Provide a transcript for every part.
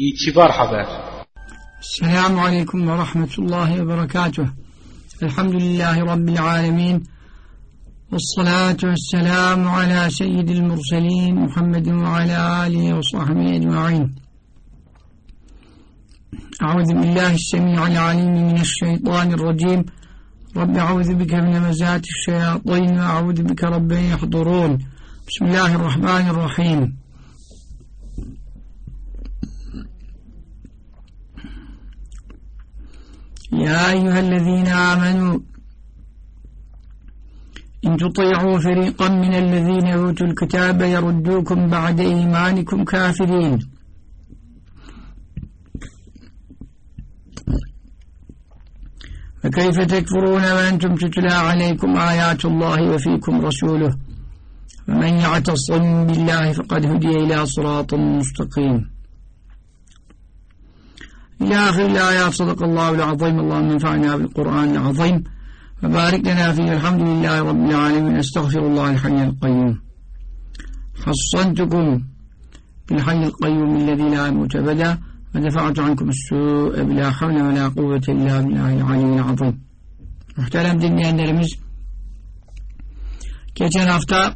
İtibar Haber Selamun Aleyküm ve Rahmetullahi ve Berekatuh. Elhamdülillahi Rabbil Alemin. Ve salatu ve selamu ala seyyidil murselin Muhammedin ve ala alihi ve sahbihi ecma'in. Euzu billahi semi'il alim mineşşeytanirracim. Rabbi euzu bike min hemezatiş şeyatin ve euzu bike rabbi yahdurun. Bismillahirrahmanirrahim. يا أيها الذين آمنوا إن تطيعوا فريقا من الذين أوتوا الكتاب يردوكم بعد إيمانكم كافرين. فكيف تكفرون وأنتم تتلى عليكم آيات الله وفيكم رسوله؟ فمن يعتصم بالله فقد هدي إلى صراط مستقيم. إلى آخر الآيات صدق الله العظيم اللهم انفعنا بالقرآن العظيم وبارك لنا فيه الحمد لله رب العالمين استغفر الله الحي القيوم حصنتكم بالحي القيوم الذي لا يموت أبدا ودفعت عنكم السوء بلا حول ولا قوة إلا بالله العلي العظيم Muhterem dinleyenlerimiz geçen hafta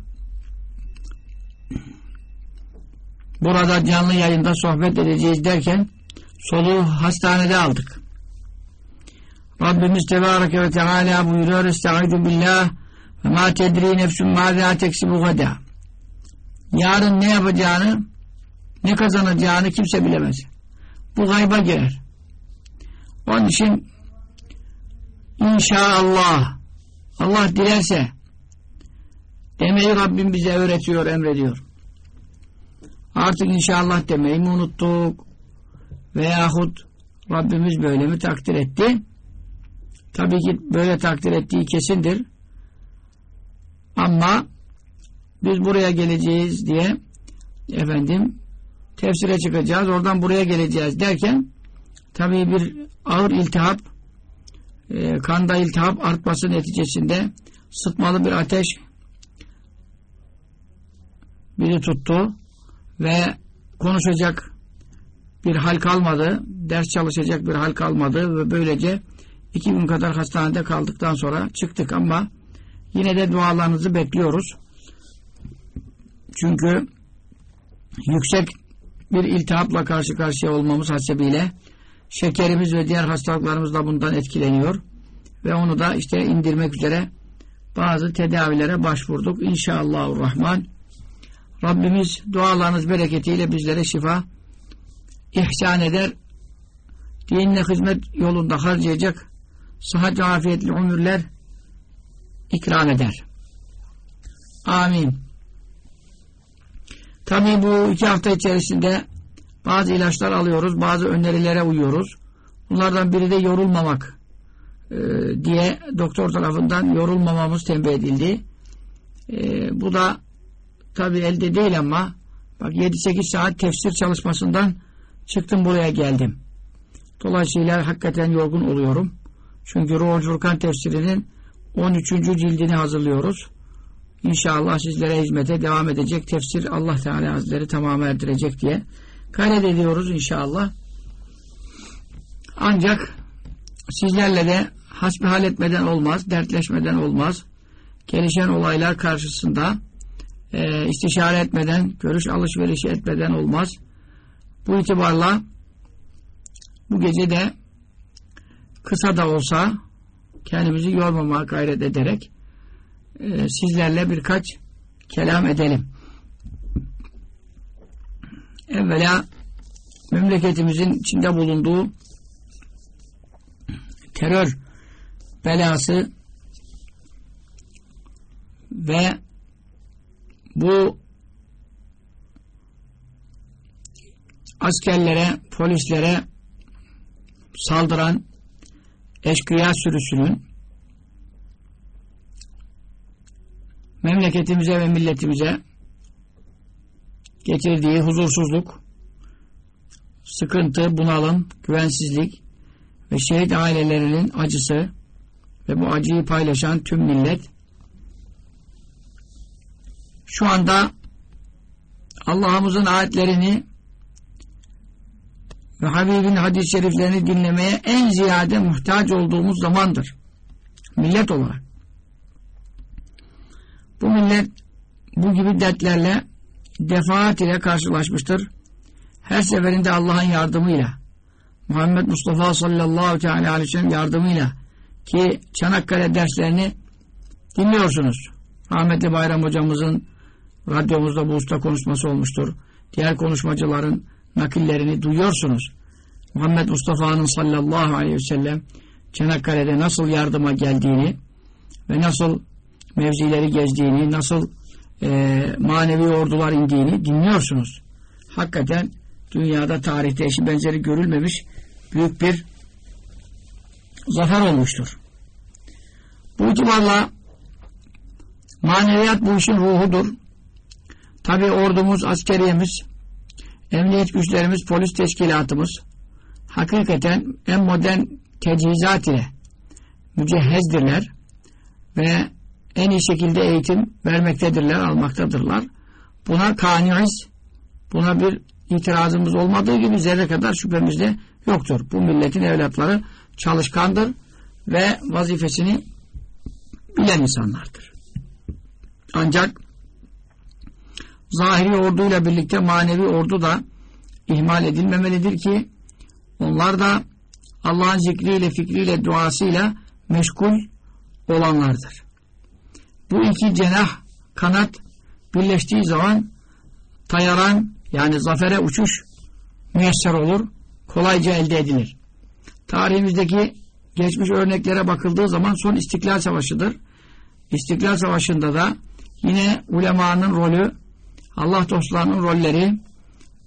burada canlı yayında sohbet edeceğiz derken soluğu hastanede aldık. Rabbimiz Tebareke ve Teala buyuruyor Estaizu billah ve ma tedri nefsün mâzâ teksibu gada yarın ne yapacağını ne kazanacağını kimse bilemez. Bu gayba girer. Onun için inşallah Allah dilerse demeyi Rabbim bize öğretiyor, emrediyor. Artık inşallah demeyi mi unuttuk? Veyahut Rabbimiz böyle mi takdir etti? Tabii ki böyle takdir ettiği kesindir. Ama biz buraya geleceğiz diye efendim tefsire çıkacağız, oradan buraya geleceğiz derken tabii bir ağır iltihap e, kanda iltihap artması neticesinde sıtmalı bir ateş biri tuttu ve konuşacak bir hal kalmadı, ders çalışacak bir hal kalmadı ve böylece iki gün kadar hastanede kaldıktan sonra çıktık ama yine de dualarınızı bekliyoruz. Çünkü yüksek bir iltihapla karşı karşıya olmamız hasebiyle şekerimiz ve diğer hastalıklarımız da bundan etkileniyor. Ve onu da işte indirmek üzere bazı tedavilere başvurduk. İnşallahurrahman Rabbimiz dualarınız bereketiyle bizlere şifa ihsan eder. Dinine hizmet yolunda harcayacak sıhhat ve afiyetli ömürler ikram eder. Amin. Tabi bu iki hafta içerisinde bazı ilaçlar alıyoruz, bazı önerilere uyuyoruz. Bunlardan biri de yorulmamak e, diye doktor tarafından yorulmamamız tembih edildi. E, bu da tabi elde değil ama bak 7-8 saat tefsir çalışmasından çıktım buraya geldim. Dolayısıyla hakikaten yorgun oluyorum. Çünkü Ruhul Furkan tefsirinin 13. cildini hazırlıyoruz. İnşallah sizlere hizmete devam edecek tefsir Allah Teala Hazretleri tamam erdirecek diye gayret ediyoruz inşallah. Ancak sizlerle de hasbihal etmeden olmaz, dertleşmeden olmaz. Gelişen olaylar karşısında e, istişare etmeden, görüş alışverişi etmeden olmaz. Bu itibarla bu gece de kısa da olsa kendimizi yormamaya gayret ederek e, sizlerle birkaç kelam edelim. Evvela memleketimizin içinde bulunduğu terör belası ve bu askerlere, polislere saldıran eşkıya sürüsünün memleketimize ve milletimize getirdiği huzursuzluk, sıkıntı, bunalım, güvensizlik ve şehit ailelerinin acısı ve bu acıyı paylaşan tüm millet şu anda Allah'ımızın ayetlerini ve Habib'in hadis-i şeriflerini dinlemeye en ziyade muhtaç olduğumuz zamandır. Millet olarak. Bu millet bu gibi dertlerle defaat ile karşılaşmıştır. Her seferinde Allah'ın yardımıyla Muhammed Mustafa sallallahu teala aleyhi ve sellem yardımıyla ki Çanakkale derslerini dinliyorsunuz. Rahmetli Bayram hocamızın radyomuzda bu usta konuşması olmuştur. Diğer konuşmacıların nakillerini duyuyorsunuz. Muhammed Mustafa'nın sallallahu aleyhi ve sellem Çanakkale'de nasıl yardıma geldiğini ve nasıl mevzileri gezdiğini, nasıl e, manevi ordular indiğini dinliyorsunuz. Hakikaten dünyada tarihte eşi benzeri görülmemiş büyük bir zafer olmuştur. Bu itibarla maneviyat bu işin ruhudur. Tabi ordumuz, askeriyemiz, emniyet güçlerimiz, polis teşkilatımız hakikaten en modern tecihizat ile mücehhezdirler ve en iyi şekilde eğitim vermektedirler, almaktadırlar. Buna kaniiz, buna bir itirazımız olmadığı gibi zerre kadar şüphemiz de yoktur. Bu milletin evlatları çalışkandır ve vazifesini bilen insanlardır. Ancak zahiri orduyla birlikte manevi ordu da ihmal edilmemelidir ki onlar da Allah'ın zikriyle, fikriyle, duasıyla meşgul olanlardır. Bu iki cenah, kanat birleştiği zaman tayaran yani zafere uçuş müyesser olur, kolayca elde edilir. Tarihimizdeki geçmiş örneklere bakıldığı zaman son İstiklal Savaşı'dır. İstiklal Savaşı'nda da yine ulemanın rolü, Allah dostlarının rolleri,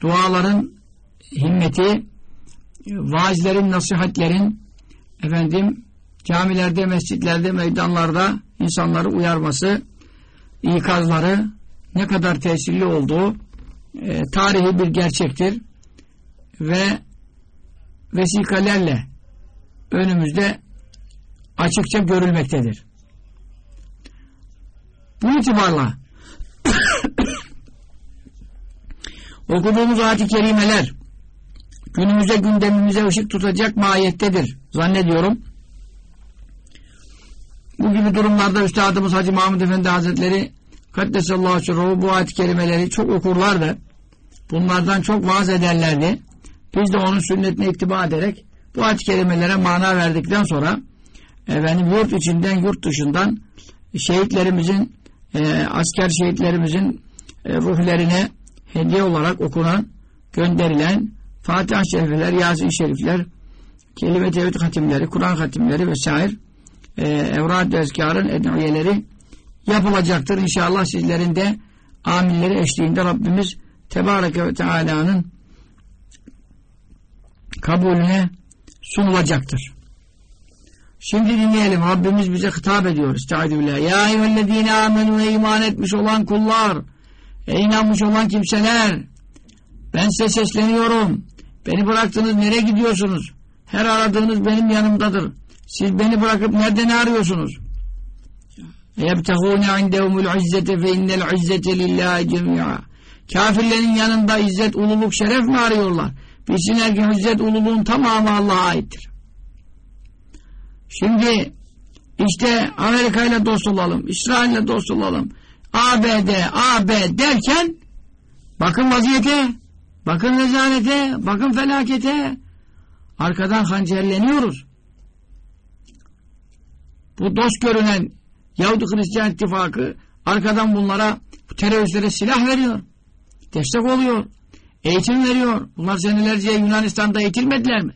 duaların himmeti, vaazlerin, nasihatlerin, efendim, camilerde, mescitlerde, meydanlarda insanları uyarması, ikazları ne kadar tesirli olduğu e, tarihi bir gerçektir ve vesikalerle önümüzde açıkça görülmektedir. Bu itibarla okuduğumuz ayet-i kerimeler günümüze gündemimize ışık tutacak mahiyettedir zannediyorum. Bu gibi durumlarda Üstadımız Hacı Mahmud Efendi Hazretleri Kaddesallahu Sürruhu bu ayet-i kerimeleri çok okurlardı. Bunlardan çok vaaz ederlerdi. Biz de onun sünnetine ittiba ederek bu ayet-i kerimelere mana verdikten sonra efendim yurt içinden yurt dışından şehitlerimizin e, asker şehitlerimizin e, ruhlerine hediye olarak okunan gönderilen Fatiha şerifler, Yasin şerifler kelime tevhid hatimleri, Kur'an hatimleri vesaire e, evrad ezkarın edniyeleri yapılacaktır. İnşallah sizlerin de amilleri eşliğinde Rabbimiz Tebareke ve Teala'nın kabulüne sunulacaktır. Şimdi dinleyelim. Rabbimiz bize hitap ediyor. Estaizu billah. Ya eyyühellezine amenu ve iman etmiş olan kullar. Ey inanmış olan kimseler. Ben size sesleniyorum. Beni bıraktınız nereye gidiyorsunuz? Her aradığınız benim yanımdadır. Siz beni bırakıp nerede ne arıyorsunuz? يَبْتَغُونَ عِنْدَهُمُ الْعِزَّةَ فَاِنَّ الْعِزَّةَ لِلّٰهِ جَمِيعًا Kafirlerin yanında izzet, ululuk, şeref mi arıyorlar? Bilsinler ki izzet, ululuğun tamamı Allah'a aittir. Şimdi işte Amerika ile dost olalım, İsrail ile dost olalım, ABD, AB derken bakın vaziyete, bakın rezalete, bakın felakete arkadan hancerleniyoruz. Bu dost görünen Yahudi Hristiyan ittifakı arkadan bunlara bu teröristlere silah veriyor. Destek oluyor. Eğitim veriyor. Bunlar senelerce Yunanistan'da eğitilmediler mi?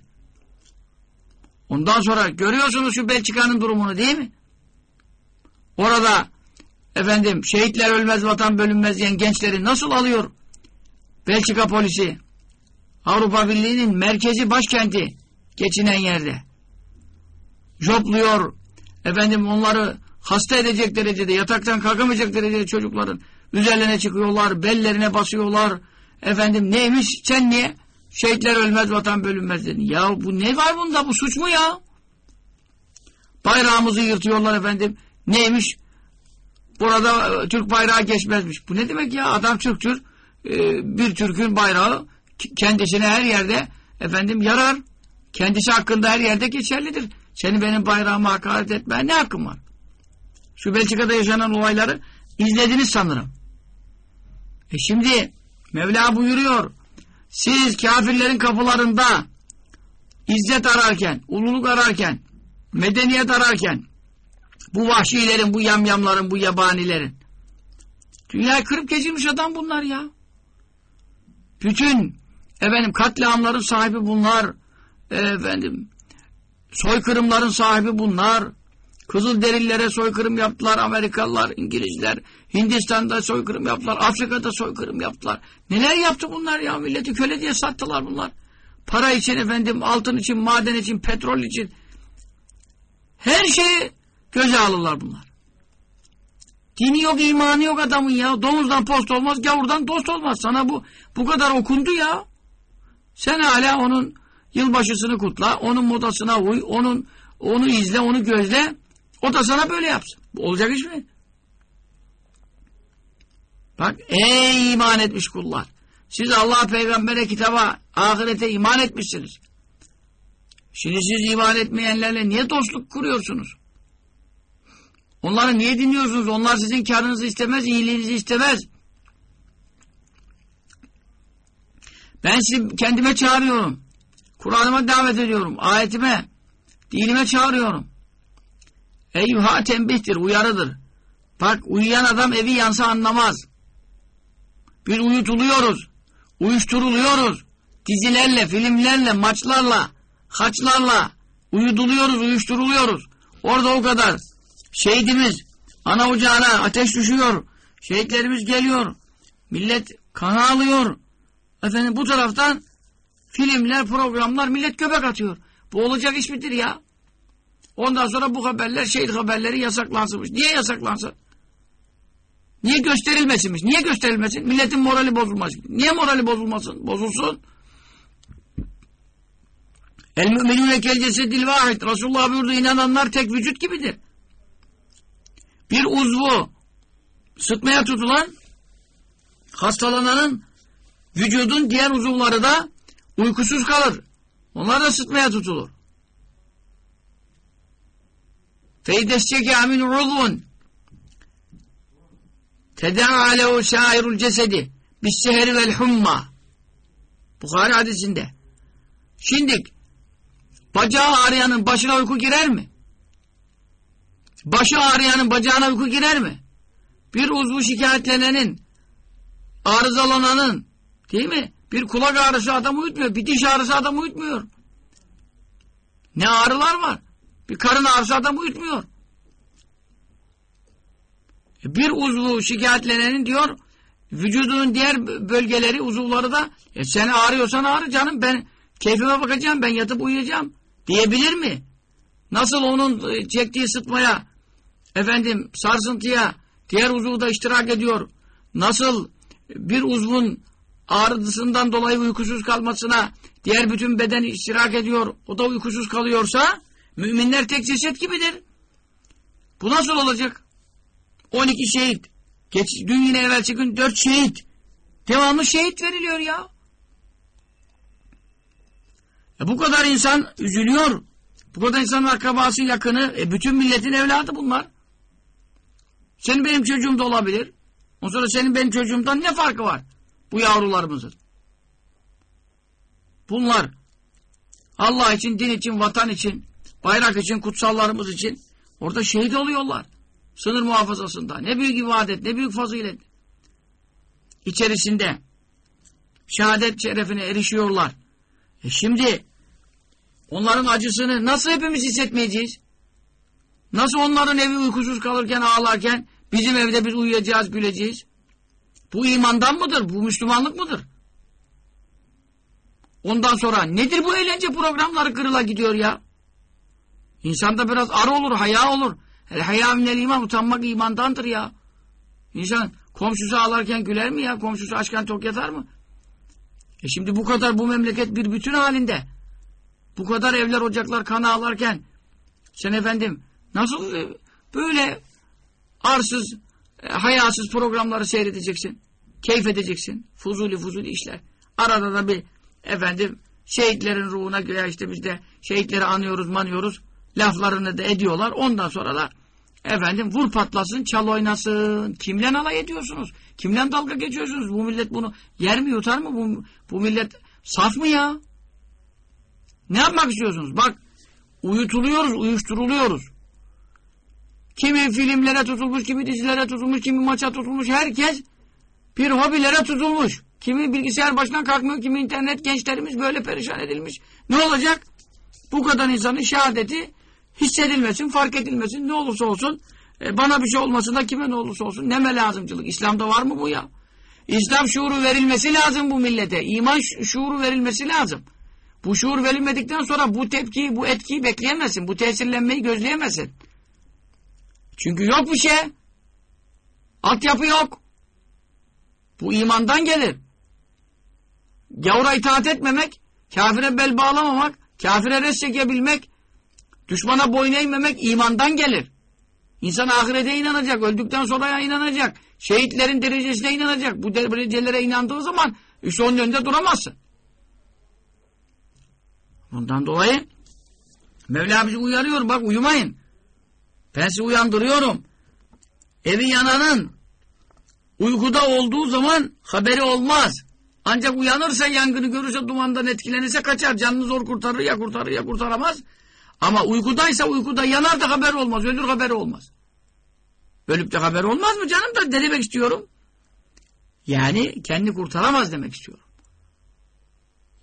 Ondan sonra görüyorsunuz şu Belçika'nın durumunu değil mi? Orada efendim şehitler ölmez vatan bölünmez diyen gençleri nasıl alıyor Belçika polisi? Avrupa Birliği'nin merkezi başkenti geçinen yerde. Jopluyor efendim onları hasta edecek derecede yataktan kalkamayacak derecede çocukların üzerlerine çıkıyorlar, bellerine basıyorlar. Efendim neymiş sen niye? Şehitler ölmez vatan bölünmez dedin. Ya bu ne var bunda bu suç mu ya? Bayrağımızı yırtıyorlar efendim. Neymiş? Burada e, Türk bayrağı geçmezmiş. Bu ne demek ya? Adam Türktür. E, bir Türk'ün bayrağı kendisine her yerde efendim yarar. Kendisi hakkında her yerde geçerlidir. Seni benim bayrağıma hakaret etmeye ne hakkın var? Şu Belçika'da yaşanan olayları izlediniz sanırım. E şimdi Mevla buyuruyor. Siz kafirlerin kapılarında izzet ararken, ululuk ararken, medeniyet ararken bu vahşilerin, bu yamyamların, bu yabanilerin dünyayı kırıp geçirmiş adam bunlar ya. Bütün efendim katliamların sahibi bunlar. Efendim soykırımların sahibi bunlar. Kızıl derillere soykırım yaptılar Amerikalılar, İngilizler. Hindistan'da soykırım yaptılar. Afrika'da soykırım yaptılar. Neler yaptı bunlar ya? Milleti köle diye sattılar bunlar. Para için efendim, altın için, maden için, petrol için. Her şeyi göze alırlar bunlar. Dini yok, imanı yok adamın ya. Domuzdan post olmaz, gavurdan dost olmaz. Sana bu bu kadar okundu ya. Sen hala onun yılbaşısını kutla, onun modasına uy, onun onu izle, onu gözle. O da sana böyle yapsın. Olacak iş mi? Bak ey iman etmiş kullar. Siz Allah peygambere kitaba ahirete iman etmişsiniz. Şimdi siz iman etmeyenlerle niye dostluk kuruyorsunuz? Onları niye dinliyorsunuz? Onlar sizin karınızı istemez, iyiliğinizi istemez. Ben sizi kendime çağırıyorum. Kur'an'ıma davet ediyorum. Ayetime, dinime çağırıyorum. Eyvha tembihtir, uyarıdır. Bak uyuyan adam evi yansa anlamaz. Bir uyutuluyoruz, uyuşturuluyoruz. Dizilerle, filmlerle, maçlarla, haçlarla uyuduluyoruz, uyuşturuluyoruz. Orada o kadar. Şehidimiz ana ocağına ateş düşüyor. Şehitlerimiz geliyor. Millet kana alıyor. Efendim bu taraftan filmler, programlar millet göbek atıyor. Bu olacak iş midir ya? Ondan sonra bu haberler, şehit haberleri yasaklansınmış. Niye yasaklansın? Niye gösterilmesinmiş? Niye gösterilmesin? Milletin morali bozulmaz. Niye morali bozulmasın? Bozulsun. El müminune kel cesedil vahid. Resulullah buyurdu inananlar tek vücut gibidir. Bir uzvu sıtmaya tutulan hastalananın vücudun diğer uzuvları da uykusuz kalır. Onlar da sıtmaya tutulur. Feydesçeke amin uzvun teda'a alehu şairul cesedi bis seheri vel humma Bukhari hadisinde. Şimdi bacağı ağrıyanın başına uyku girer mi? Başı ağrıyanın bacağına uyku girer mi? Bir uzvu şikayetlenenin arızalananın değil mi? Bir kulak ağrısı adam uyutmuyor. Bir diş ağrısı adam uyutmuyor. Ne ağrılar var? Bir karın ağrısı adam uyutmuyor. Bir uzvu şikayetlenenin diyor vücudunun diğer bölgeleri, uzuvları da e sen ağrıyorsan ağrı canım ben keyfime bakacağım ben yatıp uyuyacağım diyebilir mi? Nasıl onun e, çektiği sıtmaya efendim sarsıntıya diğer uzuvda iştirak ediyor. Nasıl bir uzvun ağrısından dolayı uykusuz kalmasına diğer bütün beden iştirak ediyor. O da uykusuz kalıyorsa müminler tek ceset gibidir. Bu nasıl olacak? 12 şehit. Geç, dün yine evvelsi gün 4 şehit. Devamlı şehit veriliyor ya. E bu kadar insan üzülüyor. Bu kadar insanın akrabası yakını. E bütün milletin evladı bunlar. Senin benim çocuğum da olabilir. Ondan sonra senin benim çocuğumdan ne farkı var? Bu yavrularımızın. Bunlar Allah için, din için, vatan için, bayrak için, kutsallarımız için orada şehit oluyorlar. Sınır muhafazasında. Ne büyük ibadet, ne büyük fazilet. İçerisinde şehadet şerefine erişiyorlar. E şimdi onların acısını nasıl hepimiz hissetmeyeceğiz? Nasıl onların evi uykusuz kalırken ağlarken bizim evde biz uyuyacağız, güleceğiz? Bu imandan mıdır? Bu Müslümanlık mıdır? Ondan sonra nedir bu eğlence programları kırıla gidiyor ya? İnsanda biraz ar olur, haya olur. El haya minel iman, utanmak imandandır ya. İnsan komşusu ağlarken güler mi ya? Komşusu açken tok yatar mı? E şimdi bu kadar bu memleket bir bütün halinde. Bu kadar evler, ocaklar kan ağlarken sen efendim nasıl e, böyle arsız, e, hayasız programları seyredeceksin? Keyif edeceksin. Fuzuli fuzuli işler. Arada da bir efendim Şehitlerin ruhuna göre işte biz de şehitleri anıyoruz manıyoruz. Laflarını da ediyorlar. Ondan sonra da efendim vur patlasın çal oynasın. Kimle alay ediyorsunuz? Kimle dalga geçiyorsunuz? Bu millet bunu yer mi yutar mı? Bu, bu millet saf mı ya? Ne yapmak istiyorsunuz? Bak uyutuluyoruz, uyuşturuluyoruz. Kimi filmlere tutulmuş, kimi dizilere tutulmuş, kimi maça tutulmuş. Herkes bir hobilere tutulmuş. Kimi bilgisayar başından kalkmıyor, kimi internet gençlerimiz böyle perişan edilmiş. Ne olacak? Bu kadar insanın şehadeti hissedilmesin, fark edilmesin, ne olursa olsun e, bana bir şey olmasın da kime ne olursa olsun neme lazımcılık. İslam'da var mı bu ya? İslam şuuru verilmesi lazım bu millete. İman şuuru verilmesi lazım. Bu şuur verilmedikten sonra bu tepkiyi, bu etkiyi bekleyemezsin. Bu tesirlenmeyi gözleyemezsin. Çünkü yok bir şey. Altyapı yok. Bu imandan gelir. Gavura itaat etmemek, kafire bel bağlamamak, kafire res çekebilmek, düşmana boyun eğmemek imandan gelir. İnsan ahirete inanacak, öldükten sonra inanacak, şehitlerin derecesine inanacak. Bu derecelere inandığı zaman işte onun önünde duramazsın. Ondan dolayı Mevla bizi uyarıyor, bak uyumayın. Ben sizi uyandırıyorum. Evi yananın uykuda olduğu zaman haberi olmaz. Ancak uyanırsa yangını görürse dumandan etkilenirse kaçar. Canını zor kurtarır ya kurtarır ya kurtaramaz. Ama uykudaysa uykuda yanar da haber olmaz. Ölür haberi olmaz. Ölüp de haber olmaz mı canım da ne demek istiyorum? Yani kendi kurtaramaz demek istiyorum.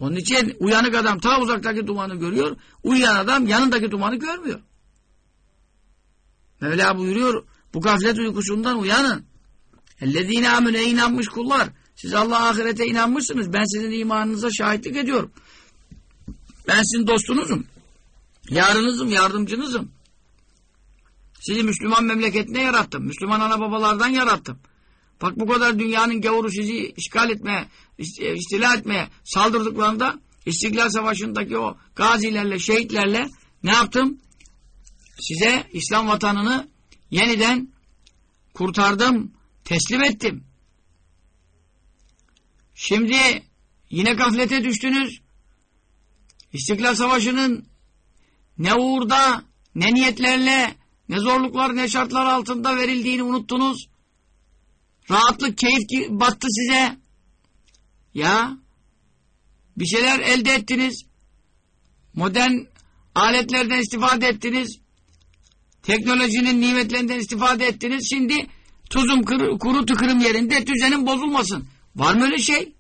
Onun için uyanık adam ta uzaktaki dumanı görüyor. Uyuyan adam yanındaki dumanı görmüyor. Mevla buyuruyor bu gaflet uykusundan uyanın. Ellezine amine inanmış kullar. Siz Allah ahirete inanmışsınız. Ben sizin imanınıza şahitlik ediyorum. Ben sizin dostunuzum. Yarınızım, yardımcınızım. Sizi Müslüman memleketine yarattım. Müslüman ana babalardan yarattım. Bak bu kadar dünyanın gavuru sizi işgal etmeye, istila etmeye saldırdıklarında İstiklal Savaşı'ndaki o gazilerle, şehitlerle ne yaptım? Size İslam vatanını yeniden kurtardım, teslim ettim. Şimdi yine gaflete düştünüz. İstiklal Savaşı'nın ne uğurda, ne niyetlerle, ne zorluklar, ne şartlar altında verildiğini unuttunuz. Rahatlık, keyif battı size. Ya, bir şeyler elde ettiniz. Modern aletlerden istifade ettiniz. Teknolojinin nimetlerinden istifade ettiniz. Şimdi tuzum kır, kuru tıkırım yerinde düzenin bozulmasın. Var mı öyle şey?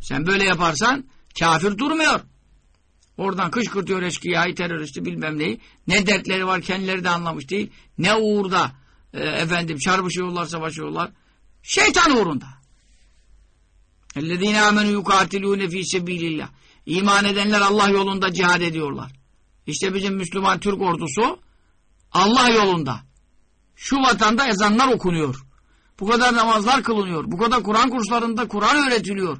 Sen böyle yaparsan kafir durmuyor. Oradan kışkırtıyor eşkıyayı, teröristi bilmem neyi. Ne dertleri var kendileri de anlamış değil. Ne uğurda e, efendim çarpışıyorlar, savaşıyorlar. Şeytan uğrunda. اَلَّذ۪ينَ آمَنُوا يُقَاتِلُونَ ف۪ي سَب۪يلِ İman edenler Allah yolunda cihad ediyorlar. İşte bizim Müslüman Türk ordusu Allah yolunda. Şu vatanda ezanlar okunuyor. Bu kadar namazlar kılınıyor. Bu kadar Kur'an kurslarında Kur'an öğretiliyor.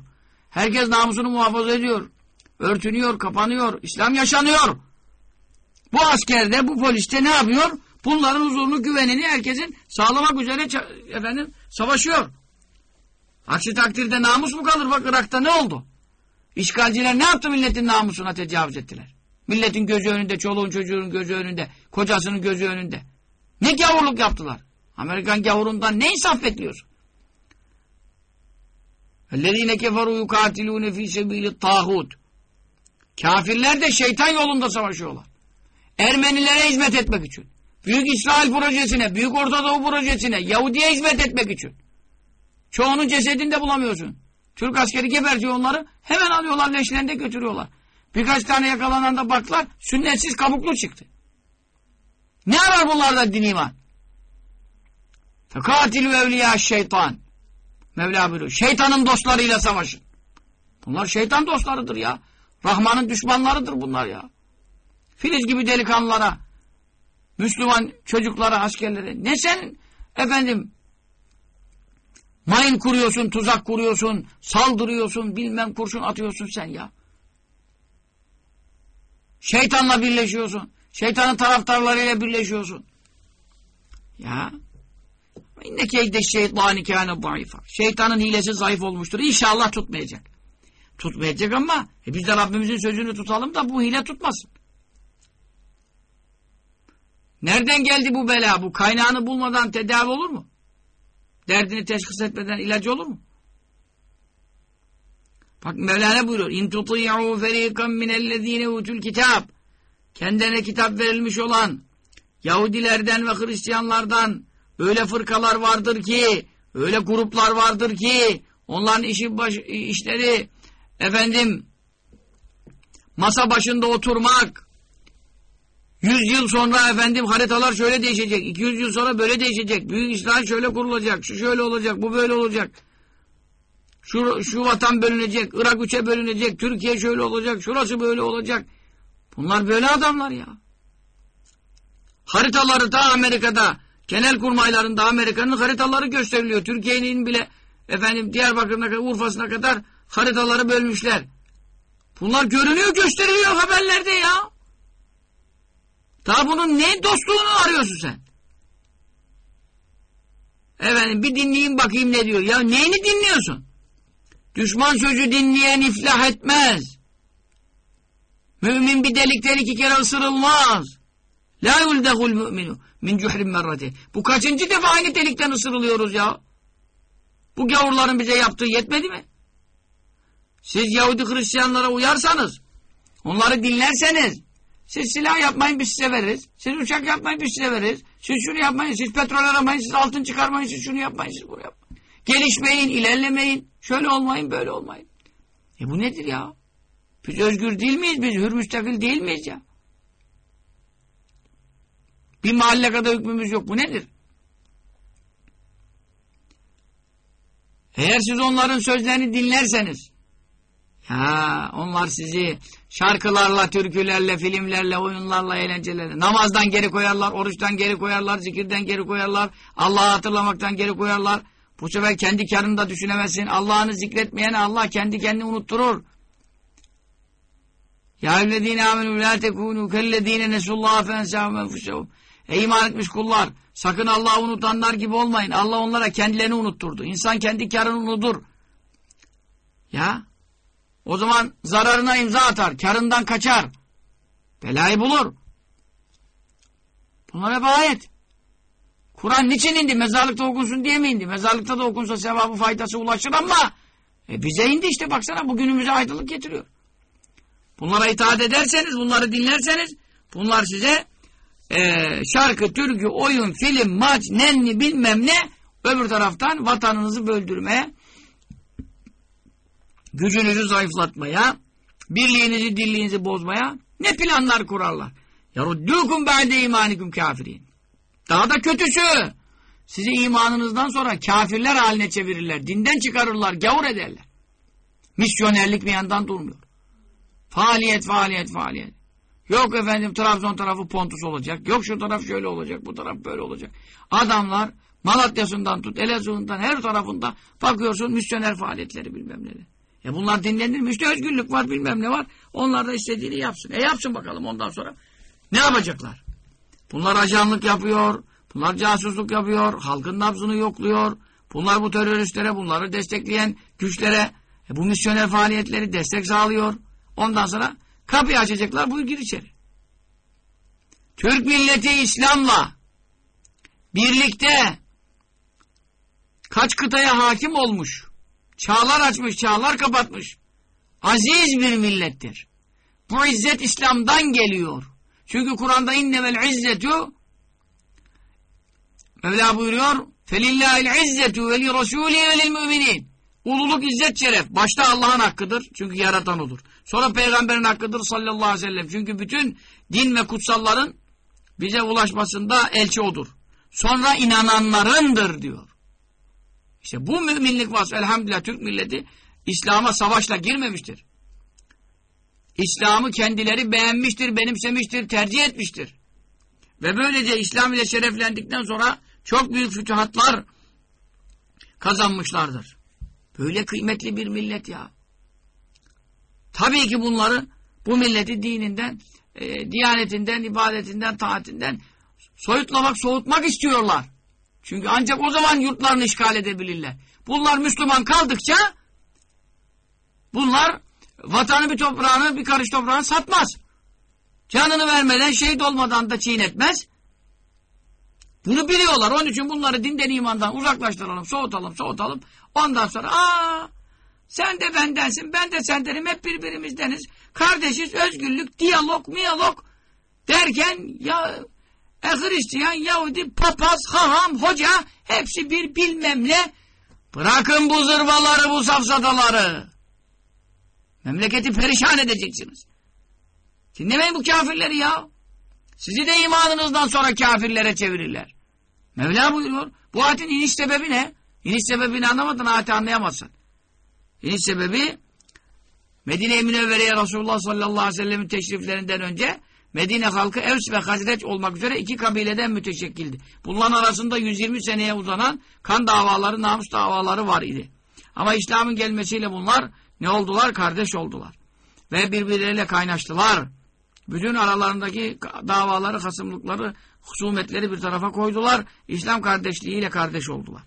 Herkes namusunu muhafaza ediyor. Örtünüyor, kapanıyor. İslam yaşanıyor. Bu askerde, bu poliste ne yapıyor? Bunların huzurunu, güvenini herkesin sağlamak üzere efendim savaşıyor. Aksi takdirde namus mu kalır? Bak Irak'ta ne oldu? İşgalciler ne yaptı milletin namusuna tecavüz ettiler. Milletin gözü önünde, çoluğun çocuğun gözü önünde, kocasının gözü önünde. Ne gavurluk yaptılar? Amerikan gavurundan ne insaf bekliyorsun? اَلَّذ۪ينَ كَفَرُوا يُقَاتِلُونَ ف۪ي سَب۪يلِ الطَّاغُوتِ Kafirler de şeytan yolunda savaşıyorlar. Ermenilere hizmet etmek için. Büyük İsrail projesine, Büyük Orta Doğu projesine, Yahudi'ye hizmet etmek için. Çoğunun cesedini de bulamıyorsun. Türk askeri gebertiyor onları, hemen alıyorlar leşlerini de götürüyorlar. Birkaç tane yakalanan da baklar, sünnetsiz kabuklu çıktı. Ne arar bunlarda din iman? Fekatilü evliya şeytan. Mevla buyuruyor. Şeytanın dostlarıyla savaşın. Bunlar şeytan dostlarıdır ya. Rahman'ın düşmanlarıdır bunlar ya. Filiz gibi delikanlılara, Müslüman çocuklara, askerlere. Ne sen efendim mayın kuruyorsun, tuzak kuruyorsun, saldırıyorsun, bilmem kurşun atıyorsun sen ya. Şeytanla birleşiyorsun. Şeytanın taraftarlarıyla birleşiyorsun. Ya. İnne keyde şeytani kâne zayıfa. Şeytanın hilesi zayıf olmuştur. İnşallah tutmayacak. tutmayacak ama e biz de Rabbimizin sözünü tutalım da bu hile tutmasın. Nereden geldi bu bela? Bu kaynağını bulmadan tedavi olur mu? Derdini teşhis etmeden ilacı olur mu? Bak Mevlana buyuruyor. İn tuti'u ferikan minellezine utul kitap. Kendine kitap verilmiş olan Yahudilerden ve Hristiyanlardan öyle fırkalar vardır ki, öyle gruplar vardır ki, onların işi baş, işleri efendim masa başında oturmak, yüz yıl sonra efendim haritalar şöyle değişecek, 200 yıl sonra böyle değişecek, büyük İsrail şöyle kurulacak, şu şöyle olacak, bu böyle olacak. Şu, şu vatan bölünecek, Irak üçe bölünecek, Türkiye şöyle olacak, şurası böyle olacak. Bunlar böyle adamlar ya. Haritaları da Amerika'da, genel kurmaylarında Amerika'nın haritaları gösteriliyor. Türkiye'nin bile efendim Diyarbakır'ına kadar, Urfa'sına kadar haritaları bölmüşler. Bunlar görünüyor, gösteriliyor haberlerde ya. Daha bunun ne dostluğunu arıyorsun sen? Efendim bir dinleyin bakayım ne diyor. Ya neyini dinliyorsun? Düşman sözü dinleyen iflah etmez. Mümin bir delikten iki kere ısırılmaz. La yuldehul müminu min cuhrin merrati. Bu kaçıncı defa aynı delikten ısırılıyoruz ya? Bu gavurların bize yaptığı yetmedi mi? Siz Yahudi Hristiyanlara uyarsanız, onları dinlerseniz, siz silah yapmayın biz size veririz. Siz uçak yapmayın biz size veririz. Siz şunu yapmayın, siz petrol aramayın, siz altın çıkarmayın, siz şunu yapmayın, siz bunu yapmayın. Gelişmeyin, ilerlemeyin. Şöyle olmayın, böyle olmayın. E bu nedir ya? Biz özgür değil miyiz? Biz hür müstakil değil miyiz ya? Bir mahalle kadar hükmümüz yok. Bu nedir? Eğer siz onların sözlerini dinlerseniz ya onlar sizi şarkılarla, türkülerle, filmlerle, oyunlarla, eğlencelerle namazdan geri koyarlar, oruçtan geri koyarlar, zikirden geri koyarlar, Allah'ı hatırlamaktan geri koyarlar. Bu sefer kendi karını da düşünemezsin. Allah'ını zikretmeyene Allah kendi kendini unutturur. Ya evlediğine amenü la tekûnû kellezîne nesullâhe fensâhum enfusehum. Ey iman etmiş kullar! Sakın Allah'ı unutanlar gibi olmayın. Allah onlara kendilerini unutturdu. İnsan kendi karını unutur. Ya o zaman zararına imza atar. Karından kaçar. Belayı bulur. Bunlar hep ayet. Kur'an niçin indi? Mezarlıkta okunsun diye mi indi? Mezarlıkta da okunsa sevabı faydası ulaşır ama e bize indi işte baksana bugünümüze aydınlık getiriyor. Bunlara itaat ederseniz, bunları dinlerseniz bunlar size e, şarkı, türkü, oyun, film, maç, nenni bilmem ne öbür taraftan vatanınızı böldürmeye gücünüzü zayıflatmaya birliğinizi, dirliğinizi bozmaya ne planlar kurarlar. Yaruddûkum ba'de imanikum kafirin. Daha da kötüsü sizi imanınızdan sonra kafirler haline çevirirler. Dinden çıkarırlar, gavur ederler. Misyonerlik bir yandan durmuyor. Faaliyet, faaliyet, faaliyet. Yok efendim Trabzon tarafı Pontus olacak. Yok şu taraf şöyle olacak, bu taraf böyle olacak. Adamlar Malatya'sından tut, Elazığ'ından her tarafında bakıyorsun misyoner faaliyetleri bilmem neler. E bunlar dinlenir mi? Özgürlük var bilmem ne var. Onlar da istediğini yapsın. E yapsın bakalım ondan sonra. Ne yapacaklar? Bunlar ajanlık yapıyor. Bunlar casusluk yapıyor. Halkın nabzını yokluyor. Bunlar bu teröristlere, bunları destekleyen güçlere e bu misyoner faaliyetleri destek sağlıyor. Ondan sonra kapıyı açacaklar. Buyur gir içeri. Türk milleti İslam'la birlikte kaç kıtaya hakim olmuş. Çağlar açmış, çağlar kapatmış. Aziz bir millettir. Bu izzet İslam'dan geliyor. Çünkü Kur'an'da innemel izzetu Mevla buyuruyor felillahil izzetu ve li rasulî ve müminin Ululuk, izzet, şeref. Başta Allah'ın hakkıdır. Çünkü yaratan odur. Sonra peygamberin hakkıdır sallallahu aleyhi ve sellem. Çünkü bütün din ve kutsalların bize ulaşmasında elçi odur. Sonra inananlarındır diyor. İşte bu müminlik vasfı elhamdülillah Türk milleti İslam'a savaşla girmemiştir. İslam'ı kendileri beğenmiştir, benimsemiştir, tercih etmiştir. Ve böylece İslam ile şereflendikten sonra çok büyük fütuhatlar kazanmışlardır. Böyle kıymetli bir millet ya. Tabii ki bunları bu milleti dininden, e, diyanetinden, ibadetinden, taatinden soyutlamak, soğutmak istiyorlar. Çünkü ancak o zaman yurtlarını işgal edebilirler. Bunlar Müslüman kaldıkça Bunlar vatanı bir toprağını bir karış toprağını satmaz. Canını vermeden şehit olmadan da çiğnetmez. Bunu biliyorlar. Onun için bunları dinden imandan uzaklaştıralım, soğutalım, soğutalım. Ondan sonra aa sen de bendensin, ben de sendenim, hep birbirimizdeniz. Kardeşiz, özgürlük, diyalog, miyalog derken ya e, Hristiyan, Yahudi, papaz, haham, hoca hepsi bir bilmem ne. Bırakın bu zırvaları, bu safsataları. Memleketi perişan edeceksiniz. Dinlemeyin bu kafirleri ya. Sizi de imanınızdan sonra kafirlere çevirirler. Mevla buyuruyor. Bu ayetin iniş sebebi ne? İniş sebebini anlamadın ayeti anlayamazsın. İniş sebebi Medine-i Münevvere'ye Resulullah sallallahu aleyhi ve sellemin teşriflerinden önce Medine halkı Evs ve Hazreç olmak üzere iki kabileden müteşekkildi. Bunların arasında 120 seneye uzanan kan davaları, namus davaları var idi. Ama İslam'ın gelmesiyle bunlar ne oldular? Kardeş oldular. Ve birbirleriyle kaynaştılar. Bütün aralarındaki davaları, hasımlıkları, husumetleri bir tarafa koydular. İslam kardeşliğiyle kardeş oldular.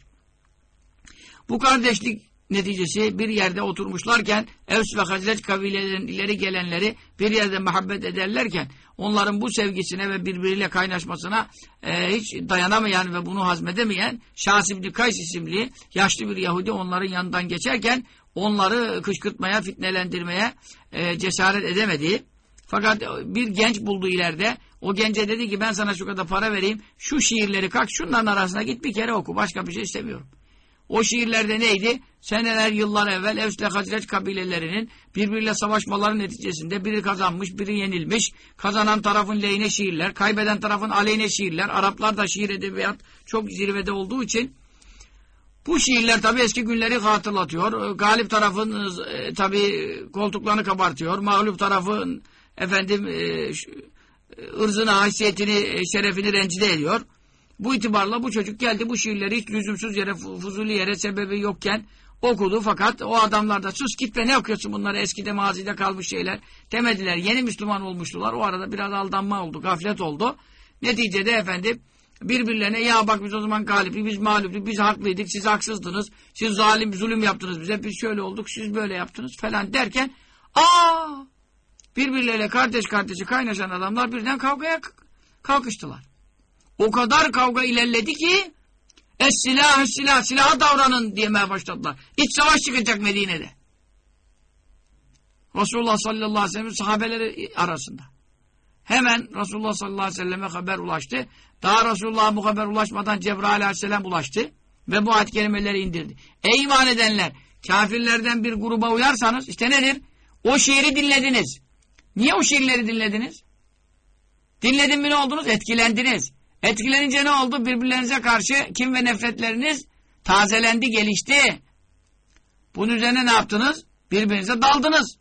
Bu kardeşlik neticesi bir yerde oturmuşlarken Evs ve Hazret kabilelerin ileri gelenleri bir yerde muhabbet ederlerken onların bu sevgisine ve birbiriyle kaynaşmasına e, hiç dayanamayan ve bunu hazmedemeyen Şahs İbni Kays isimli yaşlı bir Yahudi onların yanından geçerken onları kışkırtmaya, fitnelendirmeye e, cesaret edemedi. Fakat bir genç buldu ileride. O gence dedi ki ben sana şu kadar para vereyim. Şu şiirleri kalk şunların arasına git bir kere oku. Başka bir şey istemiyorum. O şiirlerde neydi? Seneler yıllar evvel Evs ile Hazreç kabilelerinin birbiriyle savaşmaların neticesinde biri kazanmış, biri yenilmiş. Kazanan tarafın lehine şiirler, kaybeden tarafın aleyhine şiirler. Araplar da şiir edebiyat çok zirvede olduğu için bu şiirler tabi eski günleri hatırlatıyor. Galip tarafın e, tabi koltuklarını kabartıyor. Mağlup tarafın efendim e, ırzını, haysiyetini, e, şerefini rencide ediyor. Bu itibarla bu çocuk geldi bu şiirleri hiç lüzumsuz yere, fuzuli yere sebebi yokken okudu. Fakat o adamlar da sus git be ne okuyorsun bunları eskide mazide kalmış şeyler demediler. Yeni Müslüman olmuştular. O arada biraz aldanma oldu, gaflet oldu. Neticede efendim birbirlerine ya bak biz o zaman galipli, biz mağluplu, biz haklıydık, siz haksızdınız, siz zalim, zulüm yaptınız bize, biz şöyle olduk, siz böyle yaptınız falan derken aa birbirleriyle kardeş kardeşi kaynaşan adamlar birden kavgaya kalkıştılar. O kadar kavga ilerledi ki es silah silah silaha davranın diyemeye başladılar. İç savaş çıkacak Medine'de. Resulullah sallallahu aleyhi ve sellem sahabeleri arasında. Hemen Resulullah sallallahu aleyhi ve selleme haber ulaştı. Daha Resulullah'a bu haber ulaşmadan Cebrail aleyhisselam ulaştı. Ve bu ayet kelimeleri indirdi. Ey iman edenler! Kafirlerden bir gruba uyarsanız işte nedir? O şiiri dinlediniz. Niye o şiirleri dinlediniz? Dinledin mi ne oldunuz? Etkilendiniz. Etkilenince ne oldu? Birbirlerinize karşı kim ve nefretleriniz tazelendi, gelişti. Bunun üzerine ne yaptınız? Birbirinize daldınız.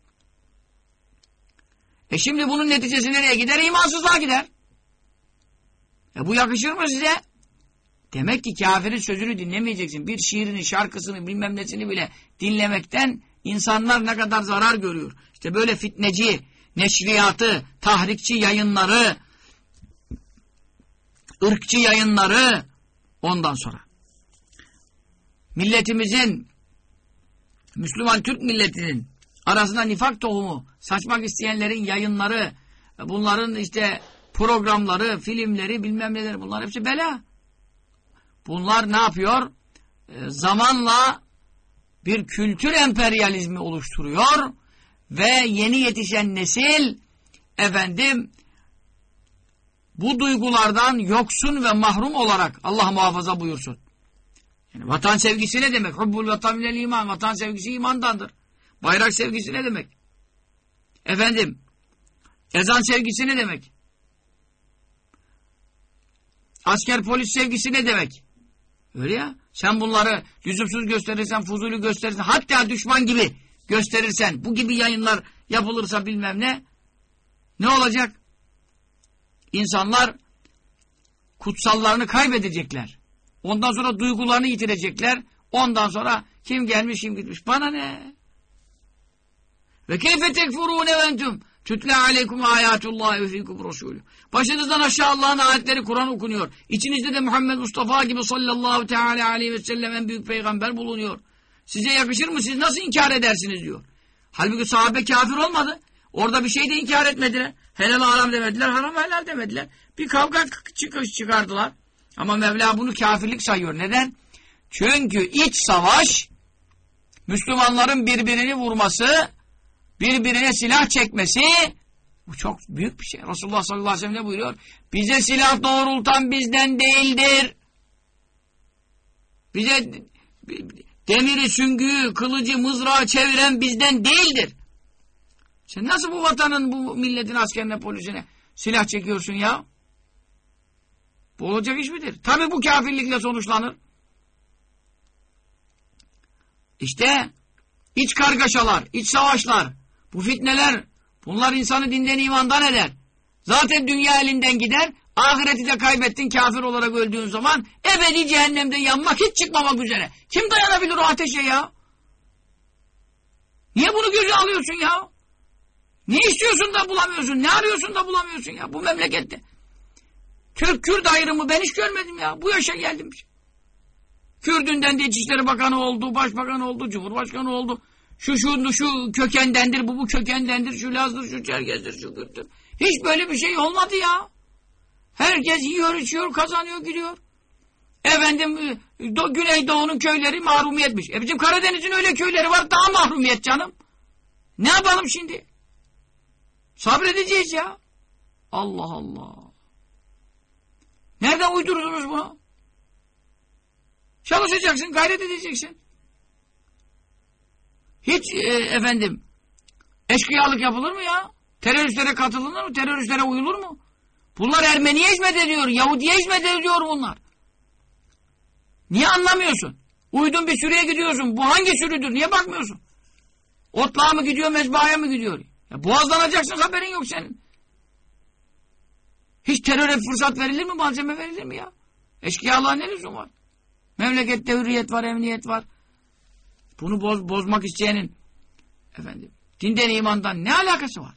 E şimdi bunun neticesi nereye gider? İmansızlığa gider. E bu yakışır mı size? Demek ki kafirin sözünü dinlemeyeceksin. Bir şiirini, şarkısını, bilmem nesini bile dinlemekten insanlar ne kadar zarar görüyor. İşte böyle fitneci, neşriyatı, tahrikçi yayınları, ırkçı yayınları ondan sonra. Milletimizin, Müslüman Türk milletinin arasında nifak tohumu saçmak isteyenlerin yayınları, bunların işte programları, filmleri, bilmem neleri bunlar hepsi bela. Bunlar ne yapıyor? E, zamanla bir kültür emperyalizmi oluşturuyor ve yeni yetişen nesil efendim bu duygulardan yoksun ve mahrum olarak Allah muhafaza buyursun. Yani vatan sevgisi ne demek? Hubbul vatan minel iman. Vatan sevgisi imandandır. Bayrak sevgisi ne demek? Efendim, ezan sevgisi ne demek? Asker polis sevgisi ne demek? Öyle ya. Sen bunları lüzumsuz gösterirsen, fuzuli gösterirsen, hatta düşman gibi gösterirsen, bu gibi yayınlar yapılırsa bilmem ne, ne olacak? İnsanlar kutsallarını kaybedecekler. Ondan sonra duygularını yitirecekler. Ondan sonra kim gelmiş kim gitmiş. Bana ne? Ve keyfe tekfurûne ventum tütle aleykum ayatullahi ve fikum rasulü. Başınızdan aşağı Allah'ın ayetleri Kur'an okunuyor. İçinizde de Muhammed Mustafa gibi sallallahu teala aleyhi ve sellem en büyük peygamber bulunuyor. Size yakışır mı? Siz nasıl inkar edersiniz diyor. Halbuki sahabe kafir olmadı. Orada bir şey de inkar etmediler. Helal haram demediler, haram helal demediler. Bir kavga çıkış çıkardılar. Ama Mevla bunu kafirlik sayıyor. Neden? Çünkü iç savaş Müslümanların birbirini vurması, birbirine silah çekmesi bu çok büyük bir şey. Resulullah sallallahu aleyhi ve sellem ne buyuruyor? Bize silah doğrultan bizden değildir. Bize demiri, süngüyü, kılıcı, mızrağı çeviren bizden değildir. Sen nasıl bu vatanın, bu milletin askerine, polisine silah çekiyorsun ya? Bu olacak iş midir? Tabi bu kafirlikle sonuçlanır. İşte iç kargaşalar, iç savaşlar, bu fitneler, bunlar insanı dinden imandan eder. Zaten dünya elinden gider, ahireti de kaybettin kafir olarak öldüğün zaman ebedi cehennemde yanmak hiç çıkmamak üzere. Kim dayanabilir o ateşe ya? Niye bunu göze alıyorsun ya? Ne istiyorsun da bulamıyorsun? Ne arıyorsun da bulamıyorsun ya bu memlekette? Türk-Kürt ayrımı ben hiç görmedim ya. Bu yaşa geldim. Kürdünden de İçişleri Bakanı oldu, Başbakanı oldu, Cumhurbaşkanı oldu. Şu şu şu kökendendir, bu bu kökendendir, şu Laz'dır, şu Çerkez'dir, şu Kürt'tür. Hiç böyle bir şey olmadı ya. Herkes yiyor, içiyor, kazanıyor, gidiyor. Efendim Do Güneydoğu'nun köyleri mahrumiyetmiş. E bizim Karadeniz'in öyle köyleri var daha mahrumiyet canım. Ne yapalım şimdi? Sabredeceğiz ya. Allah Allah. Nereden uydurdunuz bunu? Çalışacaksın, gayret edeceksin. Hiç e, efendim eşkıyalık yapılır mı ya? Teröristlere katılınır mı? Teröristlere uyulur mu? Bunlar Ermeniye hizmet ediyor, Yahudiye hizmet ediyor bunlar. Niye anlamıyorsun? Uydun bir sürüye gidiyorsun. Bu hangi sürüdür? Niye bakmıyorsun? Otluğa mı gidiyor, mezbahaya mı gidiyor? Ya boğazlanacaksın haberin yok senin. Hiç teröre fırsat verilir mi? Malzeme verilir mi ya? Eşkıyalığa ne lüzum var? Memlekette hürriyet var, emniyet var. Bunu boz, bozmak isteyenin efendim, dinden imandan ne alakası var?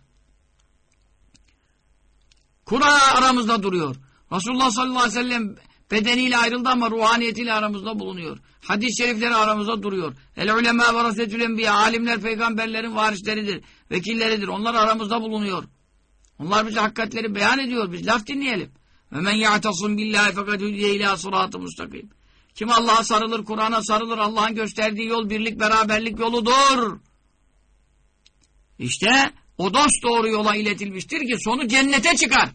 Kur'an aramızda duruyor. Resulullah sallallahu aleyhi ve sellem bedeniyle ayrıldı ama ruhaniyetiyle aramızda bulunuyor. Hadis-i şerifleri aramızda duruyor. El ulema ve rasetül enbiya. Alimler peygamberlerin varisleridir, vekilleridir. Onlar aramızda bulunuyor. Onlar bize hakikatleri beyan ediyor. Biz laf dinleyelim. Ve men ya'tasım billahi fakat hüdiye ila sıratı mustakim. Kim Allah'a sarılır, Kur'an'a sarılır, Allah'ın gösterdiği yol birlik, beraberlik yoludur. İşte o dost doğru yola iletilmiştir ki sonu cennete çıkar.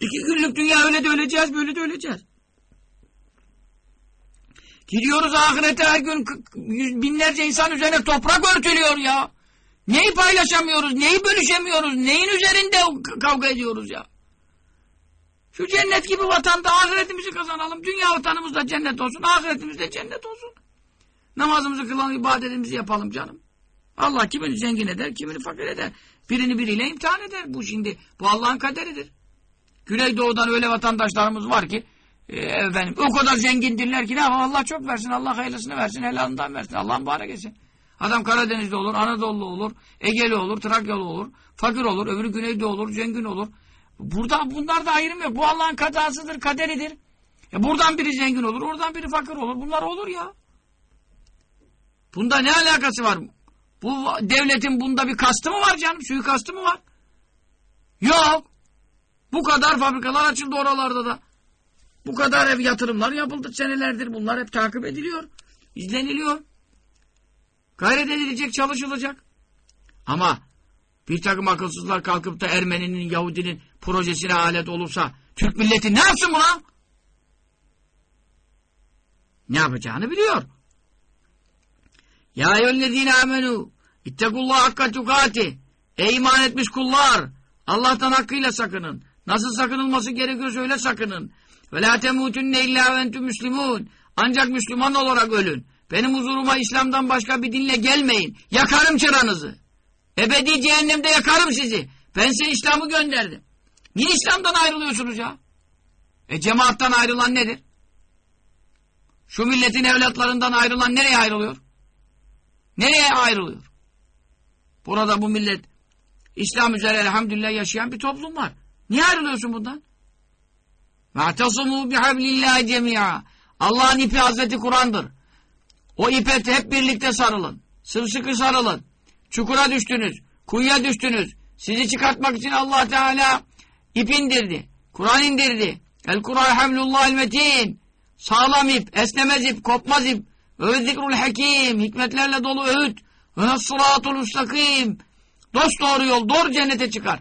İki günlük dünya öyle de öleceğiz, böyle de öleceğiz. Gidiyoruz ahirete her gün binlerce insan üzerine toprak örtülüyor ya. Neyi paylaşamıyoruz, neyi bölüşemiyoruz, neyin üzerinde kavga ediyoruz ya. Şu cennet gibi vatanda ahiretimizi kazanalım. Dünya vatanımız da cennet olsun, ahiretimiz de cennet olsun. Namazımızı kılalım, ibadetimizi yapalım canım. Allah kimini zengin eder, kimini fakir eder. Birini biriyle imtihan eder. Bu şimdi, bu Allah'ın kaderidir. Güneydoğu'dan öyle vatandaşlarımız var ki, e, efendim, o kadar zengindirler ki ne Allah çok versin, Allah hayırlısını versin, helalından versin, Allah mübarek etsin. Adam Karadeniz'de olur, Anadolu olur, Ege'li olur, Trakyalı olur, fakir olur, öbürü Güneydoğu olur, zengin olur. Burada bunlar da ayrım yok. Bu Allah'ın kazasıdır, kaderidir. E buradan biri zengin olur, oradan biri fakir olur. Bunlar olur ya. Bunda ne alakası var? Bu devletin bunda bir kastı mı var canım? Suyu kastı mı var? Yok. Bu kadar fabrikalar açıldı oralarda da. Bu kadar ev yatırımlar yapıldı senelerdir. Bunlar hep takip ediliyor. izleniliyor. Gayret edilecek, çalışılacak. Ama bir takım akılsızlar kalkıp da Ermeninin, Yahudinin projesine alet olursa Türk milleti ne yapsın buna? Ne yapacağını biliyor. Ya eyyühellezine amenu ittekullah hakka tukati Ey iman etmiş kullar Allah'tan hakkıyla sakının. Nasıl sakınılması gerekiyorsa öyle sakının. Ve la temutunne illa ve entü müslimun. Ancak Müslüman olarak ölün. Benim huzuruma İslam'dan başka bir dinle gelmeyin. Yakarım çıranızı. Ebedi cehennemde yakarım sizi. Ben size İslam'ı gönderdim. Niye İslam'dan ayrılıyorsunuz ya? E cemaattan ayrılan nedir? Şu milletin evlatlarından ayrılan nereye ayrılıyor? Nereye ayrılıyor? Burada bu millet İslam üzere elhamdülillah yaşayan bir toplum var. Niye ayrılıyorsun bundan? وَاَعْتَصُمُوا بِحَبْلِ اللّٰهِ Allah'ın ipi Hazreti Kur'an'dır. O ipe hep birlikte sarılın. Sımsıkı sarılın. Çukura düştünüz. Kuyuya düştünüz. Sizi çıkartmak için allah Teala ip indirdi. Kur'an indirdi. El Kur'an hamlullahil metin. Sağlam ip, esnemez ip, kopmaz ip. Ve zikrul hakim. Hikmetlerle dolu öğüt. Ve nasıratul müstakim. Dost doğru yol, doğru cennete çıkar.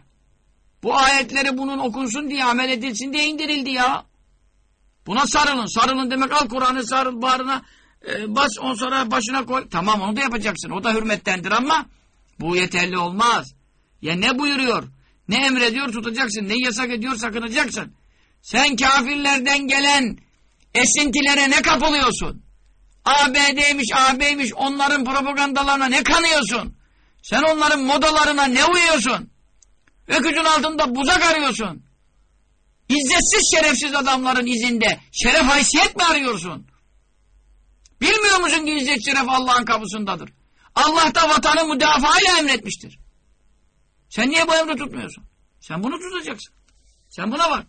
Bu ayetleri bunun okunsun diye, amel edilsin diye indirildi ya. Buna sarılın. Sarılın demek al Kur'an'ı sarıl bağrına e, bas on sonra başına koy. Tamam onu da yapacaksın. O da hürmettendir ama bu yeterli olmaz. Ya ne buyuruyor? Ne emrediyor tutacaksın. Ne yasak ediyor sakınacaksın. Sen kafirlerden gelen esintilere ne kapılıyorsun? ABD'ymiş, AB'ymiş onların propagandalarına ne kanıyorsun? Sen onların modalarına ne uyuyorsun? Öküzün altında buzak arıyorsun. İzzetsiz şerefsiz adamların izinde şeref haysiyet mi arıyorsun? Bilmiyor musun ki izzet şeref Allah'ın kapısındadır? Allah da vatanı müdafaa ile emretmiştir. Sen niye bu emri tutmuyorsun? Sen bunu tutacaksın. Sen buna bak.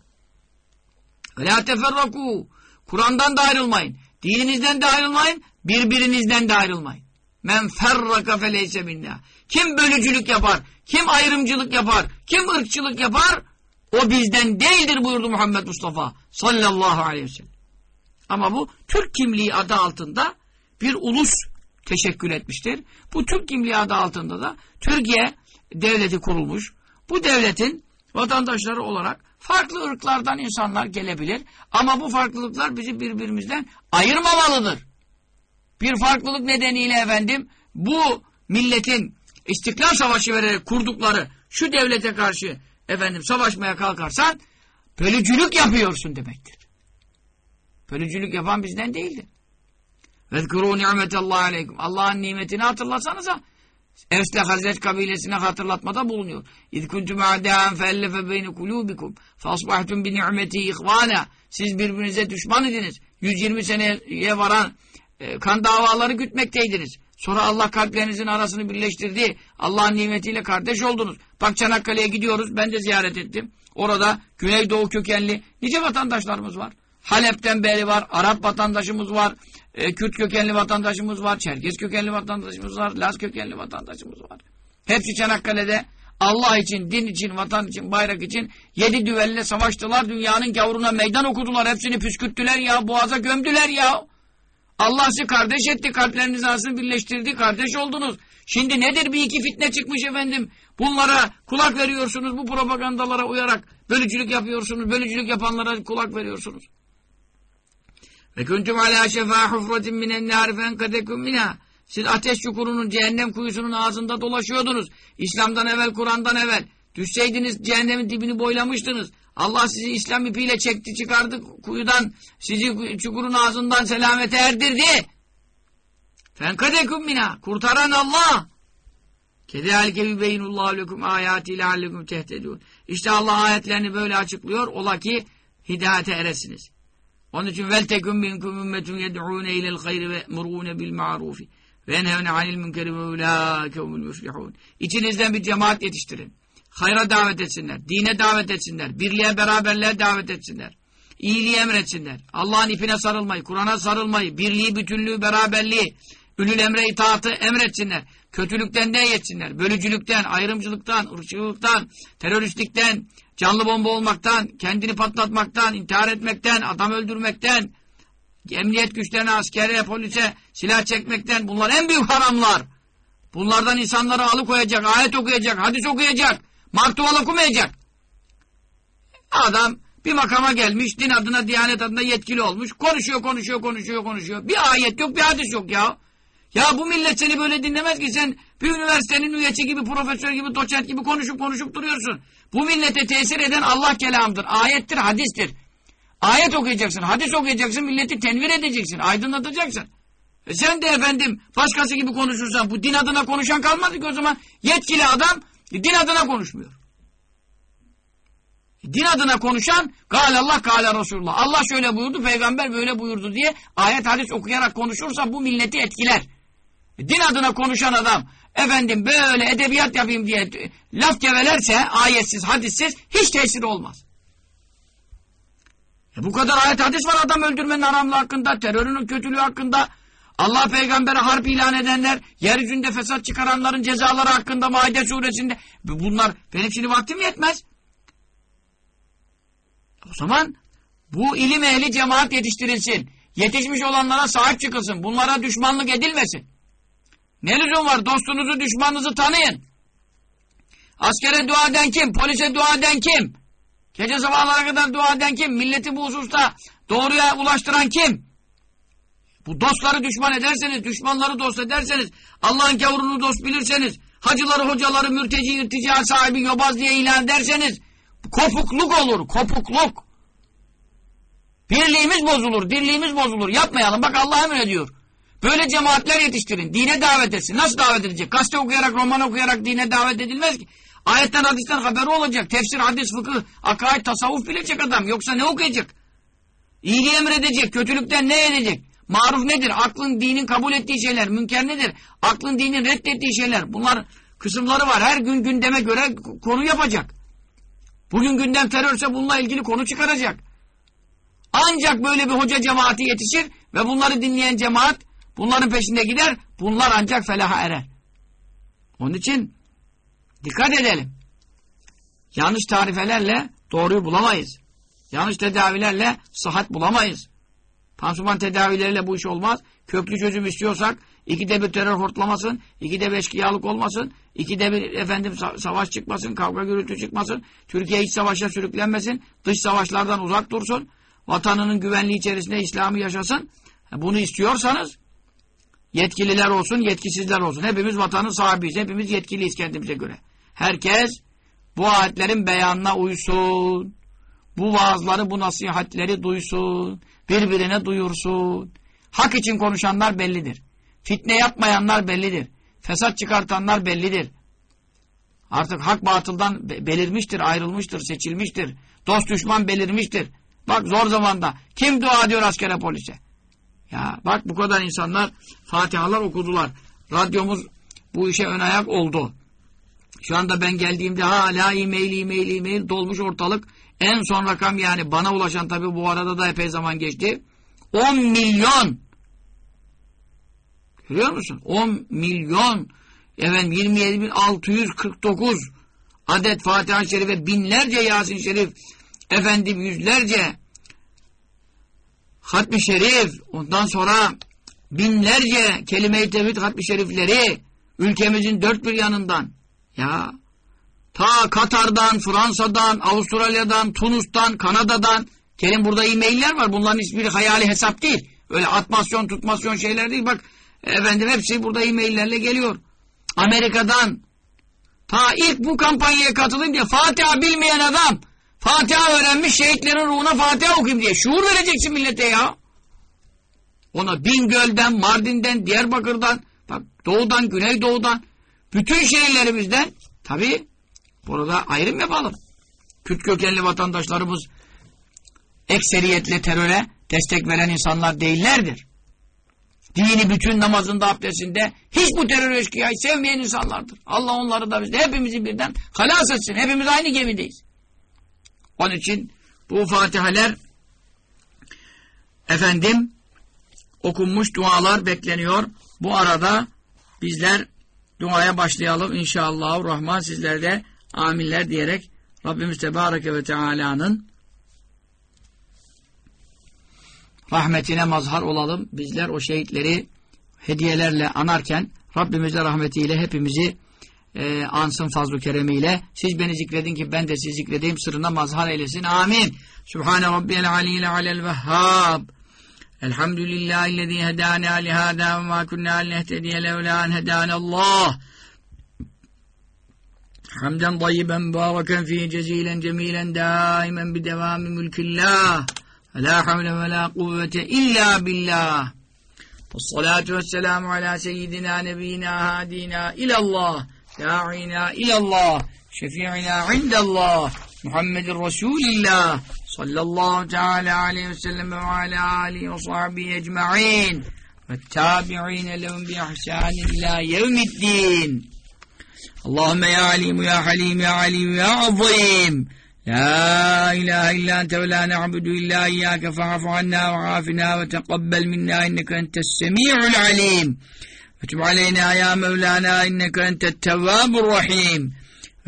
Vela teferraku. Kur'an'dan da ayrılmayın. Dininizden de ayrılmayın. Birbirinizden de ayrılmayın. Men ferraka feleyse minna. Kim bölücülük yapar, kim ayrımcılık yapar, kim ırkçılık yapar, o bizden değildir buyurdu Muhammed Mustafa sallallahu aleyhi ve sellem. Ama bu Türk kimliği adı altında bir ulus teşekkül etmiştir. Bu Türk kimliği adı altında da Türkiye devleti kurulmuş. Bu devletin vatandaşları olarak farklı ırklardan insanlar gelebilir. Ama bu farklılıklar bizi birbirimizden ayırmamalıdır. Bir farklılık nedeniyle efendim bu milletin İstiklal Savaşı vererek kurdukları şu devlete karşı efendim savaşmaya kalkarsan bölücülük yapıyorsun demektir. Bölücülük yapan bizden değildir. Vezkuru nimetallahu aleyküm. Allah'ın nimetini hatırlasanıza. Evsle Hazret kabilesine hatırlatmada bulunuyor. Kuntum a'dâen feellefe beyne kulûbikum fasbahtum bi ni'meti ihvâna. Siz birbirinize düşman idiniz. 120 seneye varan e, kan davaları gütmekteydiniz. Sonra Allah kalplerinizin arasını birleştirdi. Allah'ın nimetiyle kardeş oldunuz. Bak Çanakkale'ye gidiyoruz. Ben de ziyaret ettim. Orada Güneydoğu kökenli nice vatandaşlarımız var. Halep'ten beri var. Arap vatandaşımız var. E, Kürt kökenli vatandaşımız var. Çerkez kökenli vatandaşımız var. Laz kökenli vatandaşımız var. Hepsi Çanakkale'de Allah için, din için, vatan için, bayrak için yedi düvelle savaştılar. Dünyanın gavruna meydan okudular. Hepsini püskürttüler ya. Boğaza gömdüler ya. Allah sizi kardeş etti. Kalpleriniz arasını birleştirdi. Kardeş oldunuz. Şimdi nedir bir iki fitne çıkmış efendim. Bunlara kulak veriyorsunuz. Bu propagandalara uyarak bölücülük yapıyorsunuz. Bölücülük yapanlara kulak veriyorsunuz. Ve kuntum ala şefa hufratin minen nâri fenkadekum minâ. Siz ateş çukurunun, cehennem kuyusunun ağzında dolaşıyordunuz. İslam'dan evvel, Kur'an'dan evvel. Düşseydiniz cehennemin dibini boylamıştınız. Allah sizi İslam ipiyle çekti çıkardı kuyudan. Sizi çukurun ağzından selamete erdirdi. Fenkadekum mina. Kurtaran Allah. Kedâlike yübeyinullâhu lekum âyâti leallekum tehtedûn. İşte Allah ayetlerini böyle açıklıyor. Ola ki hidayete eresiniz. Onun için vel tekum minkum ümmetun yed'ûne ilel hayri ve murûne bil ma'rufi ve enhevne anil münkeri ve ulâke humul müflihûn. İçinizden bir cemaat yetiştirin. Hayra davet etsinler, dine davet etsinler, birliğe beraberliğe davet etsinler. İyiliği emretsinler. Allah'ın ipine sarılmayı, Kur'an'a sarılmayı, birliği, bütünlüğü, beraberliği, ülül emre itaatı emretsinler. Kötülükten ne yetsinler? Bölücülükten, ayrımcılıktan, ırkçılıktan, teröristlikten, canlı bomba olmaktan, kendini patlatmaktan, intihar etmekten, adam öldürmekten, emniyet güçlerine, askere, polise silah çekmekten bunlar en büyük haramlar. Bunlardan insanları alıkoyacak, ayet okuyacak, hadis okuyacak, martuval okumayacak. Adam bir makama gelmiş, din adına, diyanet adına yetkili olmuş, konuşuyor, konuşuyor, konuşuyor, konuşuyor. Bir ayet yok, bir hadis yok ya. Ya bu millet seni böyle dinlemez ki sen bir üniversitenin üyesi gibi, profesör gibi, doçent gibi konuşup konuşup duruyorsun. Bu millete tesir eden Allah kelamıdır, ayettir, hadistir. Ayet okuyacaksın, hadis okuyacaksın, milleti tenvir edeceksin, aydınlatacaksın. E sen de efendim başkası gibi konuşursan bu din adına konuşan kalmadı ki o zaman yetkili adam din adına konuşmuyor. Din adına konuşan Gâle Allah, Gâle Resulullah. Allah şöyle buyurdu, peygamber böyle buyurdu diye ayet hadis okuyarak konuşursa bu milleti etkiler. Din adına konuşan adam efendim böyle edebiyat yapayım diye laf gevelerse ayetsiz, hadissiz hiç tesiri olmaz. E bu kadar ayet hadis var adam öldürmenin haramlığı hakkında, terörün kötülüğü hakkında. Allah peygambere harp ilan edenler, yeryüzünde fesat çıkaranların cezaları hakkında Maide suresinde bunlar benim şimdi vaktim yetmez. O zaman bu ilim ehli cemaat yetiştirilsin. Yetişmiş olanlara sahip çıkılsın. Bunlara düşmanlık edilmesin. Ne lüzum var? Dostunuzu, düşmanınızı tanıyın. Askere dua eden kim? Polise dua eden kim? Gece sabahlara kadar dua eden kim? Milleti bu hususta doğruya ulaştıran kim? Bu dostları düşman ederseniz, düşmanları dost ederseniz, Allah'ın gavurunu dost bilirseniz, hacıları, hocaları, mürteci, irtica sahibi, yobaz diye ilan ederseniz, kopukluk olur, kopukluk. Birliğimiz bozulur, dirliğimiz bozulur. Yapmayalım. Bak Allah emrediyor. Böyle cemaatler yetiştirin. Dine davet etsin. Nasıl davet edilecek? Gazete okuyarak, roman okuyarak dine davet edilmez ki. Ayetten, hadisten haberi olacak. Tefsir, hadis, fıkıh, akaid, tasavvuf bilecek adam. Yoksa ne okuyacak? İyiliği emredecek, kötülükten ne edecek? Maruf nedir? Aklın, dinin kabul ettiği şeyler. Münker nedir? Aklın, dinin reddettiği şeyler. Bunlar kısımları var. Her gün gündeme göre konu yapacak. Bugün gündem terörse bununla ilgili konu çıkaracak. Ancak böyle bir hoca cemaati yetişir ve bunları dinleyen cemaat bunların peşinde gider. Bunlar ancak felaha erer. Onun için dikkat edelim. Yanlış tarifelerle doğruyu bulamayız. Yanlış tedavilerle sıhhat bulamayız. Pansuman tedavileriyle bu iş olmaz. Köklü çözüm istiyorsak ikide bir terör hortlamasın, ikide bir eşkıyalık olmasın, ikide bir efendim savaş çıkmasın, kavga gürültü çıkmasın, Türkiye iç savaşa sürüklenmesin, dış savaşlardan uzak dursun, vatanının güvenliği içerisinde İslam'ı yaşasın. Bunu istiyorsanız yetkililer olsun, yetkisizler olsun. Hepimiz vatanın sahibiyiz, hepimiz yetkiliyiz kendimize göre. Herkes bu ayetlerin beyanına uysun. Bu vaazları, bu nasihatleri duysun. Birbirine duyursun. Hak için konuşanlar bellidir. Fitne yapmayanlar bellidir. Fesat çıkartanlar bellidir. Artık hak batıldan belirmiştir, ayrılmıştır, seçilmiştir. Dost düşman belirmiştir. Bak zor zamanda. Kim dua diyor askere polise? Ya bak bu kadar insanlar Fatihalar okudular. Radyomuz bu işe ön ayak oldu. Şu anda ben geldiğimde hala e-mail, e-mail, e-mail dolmuş ortalık. En son rakam yani bana ulaşan tabii bu arada da epey zaman geçti. 10 milyon. Görüyor musun? 10 milyon. Efendim 27.649 adet Fatiha-i Şerife, binlerce Yasin Şerif, efendim yüzlerce hatmi şerif, ondan sonra binlerce kelime-i tevhid hatmi şerifleri ülkemizin dört bir yanından ya ta Katar'dan, Fransa'dan, Avustralya'dan, Tunus'tan, Kanada'dan gelin burada e-mailler var. Bunların hiçbiri hayali hesap değil. Öyle atmasyon, tutmasyon şeyler değil. Bak efendim hepsi burada e-maillerle geliyor. Amerika'dan ta ilk bu kampanyaya katılın diye Fatiha bilmeyen adam Fatiha öğrenmiş şehitlerin ruhuna Fatiha okuyayım diye. Şuur vereceksin millete ya. Ona Bingöl'den, Mardin'den, Diyarbakır'dan, bak doğudan, güneydoğudan, bütün şehirlerimizden tabi burada ayrım yapalım. Kürt kökenli vatandaşlarımız ekseriyetle teröre destek veren insanlar değillerdir. Dini bütün namazında, abdestinde hiç bu terör eşkıyayı sevmeyen insanlardır. Allah onları da bizde hepimizi birden halas etsin. Hepimiz aynı gemideyiz. Onun için bu fatihaler efendim okunmuş dualar bekleniyor. Bu arada bizler duaya başlayalım inşallah. Rahman sizler de aminler diyerek Rabbimiz Tebareke ve Teala'nın rahmetine mazhar olalım. Bizler o şehitleri hediyelerle anarken Rabbimizle rahmetiyle hepimizi e, ansın fazl-ı keremiyle. Siz beni zikredin ki ben de sizi zikredeyim sırrına mazhar eylesin. Amin. Sübhane Rabbiyel aliyyil alel vehhab. Elhamdülillahillezî hedâne lihâdâ ve mâ kunnâ lehtediye levlâ en hedânallâh. Hamden tayyiben mübareken fî cezilen cemilen dâimen bidevâmi mülkillâh. La havle ve la kuvvete illa billah. Vessalatu vesselamu ala seyyidina nebiyyina hadina ilallah. داعنا إلى الله شفيعنا عند الله محمد رسول الله صلى الله تعالى عليه وسلم وعلى آله وصحبه أجمعين والتابعين لهم بإحسان إلى يوم الدين. اللهم يا عليم يا حليم يا عليم يا عظيم لا إله إلا أنت ولا نعبد إلا إياك فاعف عنا وعافنا وتقبل منا إنك أنت السميع العليم. وتب علينا يا مولانا إنك أنت التواب الرحيم.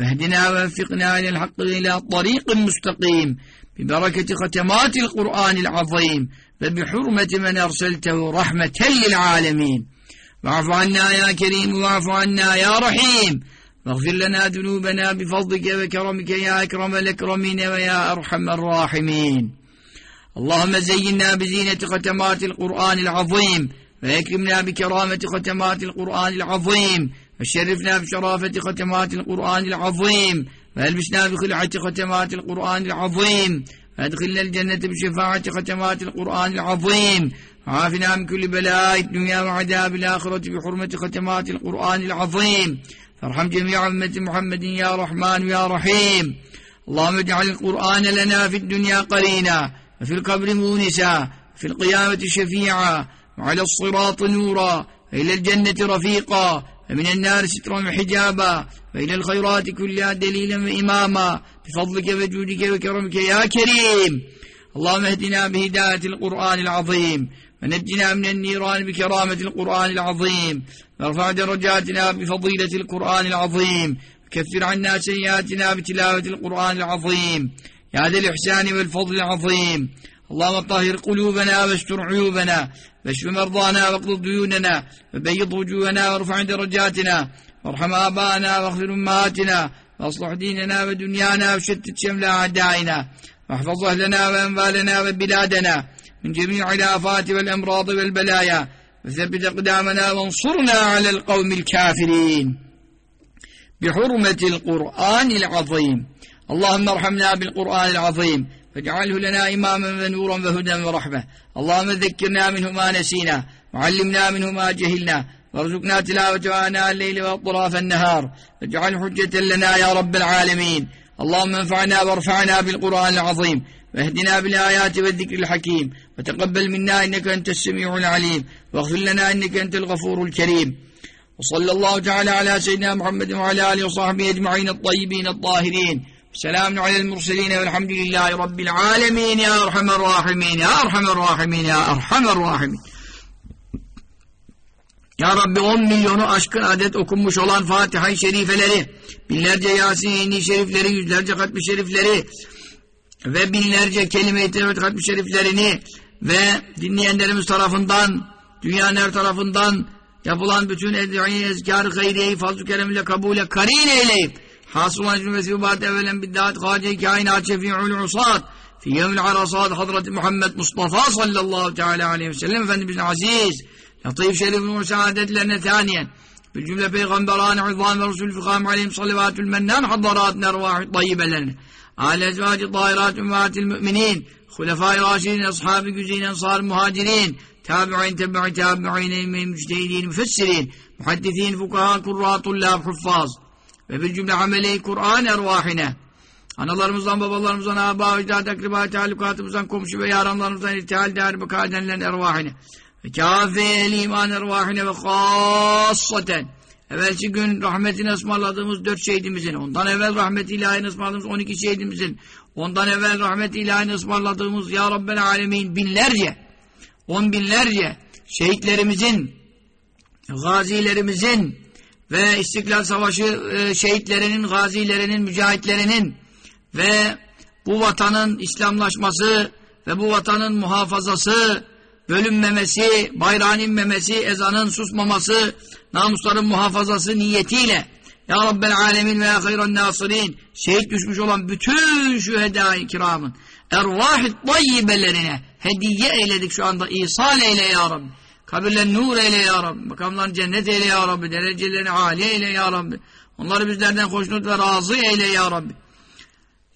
واهدنا ووفقنا إلى الحق إلى طريق مستقيم. ببركة ختمات القرآن العظيم. وبحرمة من أرسلته رحمة للعالمين. واعف عنا يا كريم واعف عنا يا رحيم. واغفر لنا ذنوبنا بفضلك وكرمك يا أكرم الأكرمين ويا أرحم الراحمين. اللهم زينا بزينة ختمات القرآن العظيم. وأكرمنا بكرامة ختمات القرآن العظيم. وشرفنا بشرافة ختمات القرآن العظيم. وألبسنا بخلعة ختمات القرآن العظيم. وأدخلنا الجنة بشفاعة ختمات القرآن العظيم. وعافنا من كل بلاء الدنيا وعذاب الآخرة بحرمة ختمات القرآن العظيم. فارحم جميع أمة محمد يا رحمن يا رحيم. اللهم اجعل القرآن لنا في الدنيا قرينا وفي القبر مونسا في القيامة شفيعا. وعلى الصراط نورا وإلى الجنة رفيقا ومن النار سترا وحجابا وإلى الخيرات كلها دليلا وإماما. بفضلك وجودك وكرمك يا كريم. اللهم اهدنا بهداية القرآن العظيم ونجنا من النيران بكرامة القرآن العظيم. وارفع درجاتنا بفضيلة القرآن العظيم. وكفر عنا سيئاتنا بتلاوة القرآن العظيم. يا ذا الإحسان والفضل العظيم. اللهم طهر قلوبنا واستر عيوبنا واشف مرضانا واقض ديوننا وبيض وجوهنا وارفع درجاتنا وارحم آباءنا واغفر أمهاتنا واصلح ديننا ودنيانا وشتت شمل أعدائنا واحفظ أهلنا وأنفالنا وبلادنا من جميع الآفات والأمراض والبلايا وثبت أقدامنا وانصرنا على القوم الكافرين. بحرمة القرآن العظيم. اللهم ارحمنا بالقرآن العظيم. فاجعله لنا إماما ونورا وهدى ورحمة. اللهم ذكرنا منه ما نسينا وعلمنا منه ما جهلنا وارزقنا تلاوته آناء الليل وأطراف النهار. واجعل حجة لنا يا رب العالمين. اللهم انفعنا وارفعنا بالقرآن العظيم واهدنا بالآيات والذكر الحكيم. وتقبل منا إنك أنت السميع العليم واغفر لنا إنك أنت الغفور الكريم. وصلى الله تعالى على سيدنا محمد وعلى آله وصحبه أجمعين الطيبين الطاهرين. Selamun alel murseline velhamdülillahi rabbil alemin ya erhamer rahimin ya erhamer rahimin ya erhamer rahimin. Ya Rabbi 10 milyonu aşkın adet okunmuş olan Fatiha-i Şerifeleri, binlerce Yasin-i Şerifleri, yüzlerce katmi şerifleri ve binlerce kelime-i tevhid katmi şeriflerini ve dinleyenlerimiz tarafından, dünyanın her tarafından yapılan bütün ed'i, ezkar-ı gayriyeyi fazl-ı keremle kabule karin eyleyip حاصل الله جل في أولا بالذات خارج كائنات شفيع العصاة. في يوم العرصات حضرة محمد مصطفى صلى الله تعالى عليه وسلم فند بن عزيز. لطيف شريف المساعدة لنا ثانيا. بالجملة بيغمبران عظام رسول الفخام عليهم صلوات المنان حضرات أرواح طيبة لنا. على أزواج الطائرات أمهات المؤمنين خلفاء راشدين أصحاب جزين أنصار مهاجرين تابعين تبع تابعين مجتهدين مفسرين محدثين فقهاء قراء طلاب حفاظ. Ve bir cümle amele-i Kur'an ervahine analarımızdan, babalarımızdan, âbâ, icdat, akribâ, talukatımızdan, komşu ve yaranlarımızdan, irtihal, değer, bekadenlerin ervahine. Ve kâfe iman ervahine ve khassaten evvelki gün rahmetini ısmarladığımız dört şehidimizin, ondan evvel rahmet ilahini ısmarladığımız on iki şehidimizin, ondan evvel rahmet ilahini ısmarladığımız Ya Rabbel Alemin binlerce, on binlerce şehitlerimizin, gazilerimizin ve İstiklal Savaşı e, şehitlerinin, gazilerinin, mücahitlerinin ve bu vatanın İslamlaşması ve bu vatanın muhafazası bölünmemesi, bayrağın inmemesi, ezanın susmaması, namusların muhafazası niyetiyle Ya Rabbel Alemin ve ya hayran nasirin şehit düşmüş olan bütün şühedâ-i kiramın ervah-ı tayyibelerine hediye eyledik şu anda. İsal eyle ya Rabbi. Kabirlerini nur eyle ya Rabbi. Makamlarını cennet eyle ya Rabbi. Derecelerini âli eyle ya Rabbi. Onları bizlerden hoşnut ve razı eyle ya Rabbi.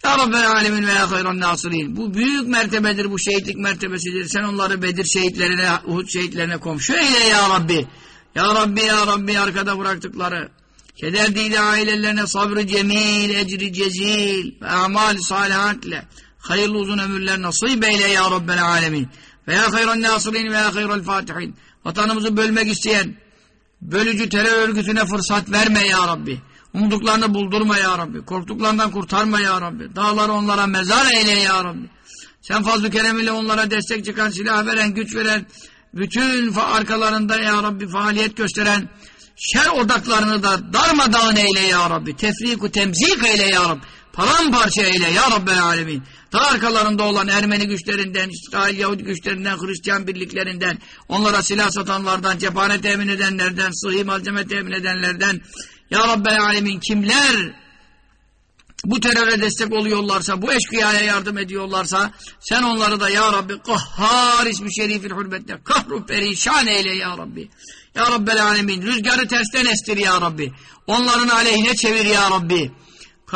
Ya Rabbel Alemin ve ya hayran nasirin. Bu büyük mertebedir, bu şehitlik mertebesidir. Sen onları Bedir şehitlerine, Uhud şehitlerine komşu eyle ya Rabbi. Ya Rabbi, ya Rabbi arkada bıraktıkları. Keder değil ailelerine sabrı cemil, ecri cezil ve amal salihatle hayırlı uzun ömürler nasip eyle ya Rabbel Alemin. Ve ya hayran nasirin ve ya hayral fatihin. Vatanımızı bölmek isteyen, bölücü terör örgütüne fırsat verme ya Rabbi. Umduklarını buldurma ya Rabbi. Korktuklarından kurtarma ya Rabbi. Dağları onlara mezar eyle ya Rabbi. Sen fazl-ı kerem onlara destek çıkan, silah veren, güç veren, bütün arkalarında ya Rabbi faaliyet gösteren şer odaklarını da darmadağın eyle ya Rabbi. Tefriku temzik eyle ya Rabbi. Paramparça eyle ya Rabbel alemin. Ta arkalarında olan Ermeni güçlerinden, İsrail Yahudi güçlerinden, Hristiyan birliklerinden, onlara silah satanlardan, cephane temin edenlerden, sıhhi malzeme temin edenlerden, Ya Rabbel Alemin kimler bu teröre destek oluyorlarsa, bu eşkıyaya yardım ediyorlarsa, sen onları da Ya Rabbi kahhar ismi şerifin hürmetine kahru perişan eyle Ya Rabbi. Ya Rabbel Alemin rüzgarı tersten estir Ya Rabbi. Onların aleyhine çevir Ya Rabbi.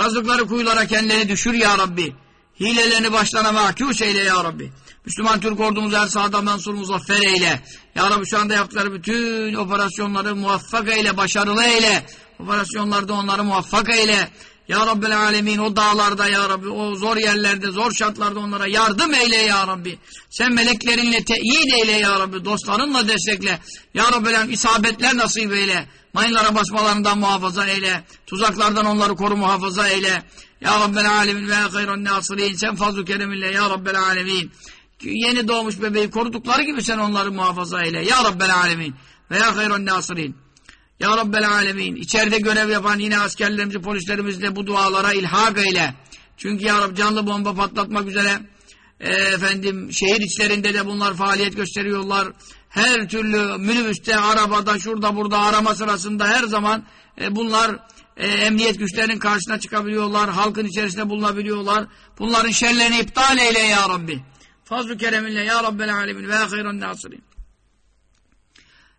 Kazdıkları kuyulara kendilerini düşür Ya Rabbi. Hilelerini başlarına mahkus eyle Ya Rabbi. Müslüman Türk ordumuzu her sahada mensur muzaffer eyle. Ya Rabbi şu anda yaptıkları bütün operasyonları muvaffak eyle, başarılı eyle. Operasyonlarda onları muvaffak eyle. Ya Rabbel Alemin o dağlarda Ya Rabbi o zor yerlerde zor şartlarda onlara yardım eyle Ya Rabbi. Sen meleklerinle teyit eyle Ya Rabbi. Dostlarınla destekle. Ya Rabbel Alemin isabetler nasip eyle. Mayınlara basmalarından muhafaza eyle. Tuzaklardan onları koru muhafaza eyle. Ya Rabbel Alemin ve hayran nasirin. Sen fazl-ı kereminle Ya Rabbel Alemin. Yeni doğmuş bebeği korudukları gibi sen onları muhafaza eyle. Ya Rabbel Alemin. Ve ya hayran nasirin. Ya Rabbel Alemin. İçeride görev yapan yine askerlerimizi, polislerimizle bu dualara ilhak eyle. Çünkü Ya Rabbi canlı bomba patlatmak üzere e, efendim şehir içlerinde de bunlar faaliyet gösteriyorlar. Her türlü minibüste, arabada, şurada, burada arama sırasında her zaman e, bunlar e, emniyet güçlerinin karşısına çıkabiliyorlar. Halkın içerisinde bulunabiliyorlar. Bunların şerlerini iptal eyle Ya Rabbi. Fazl-ı kereminle Ya Rabbel Alemin ve hayran nasirin.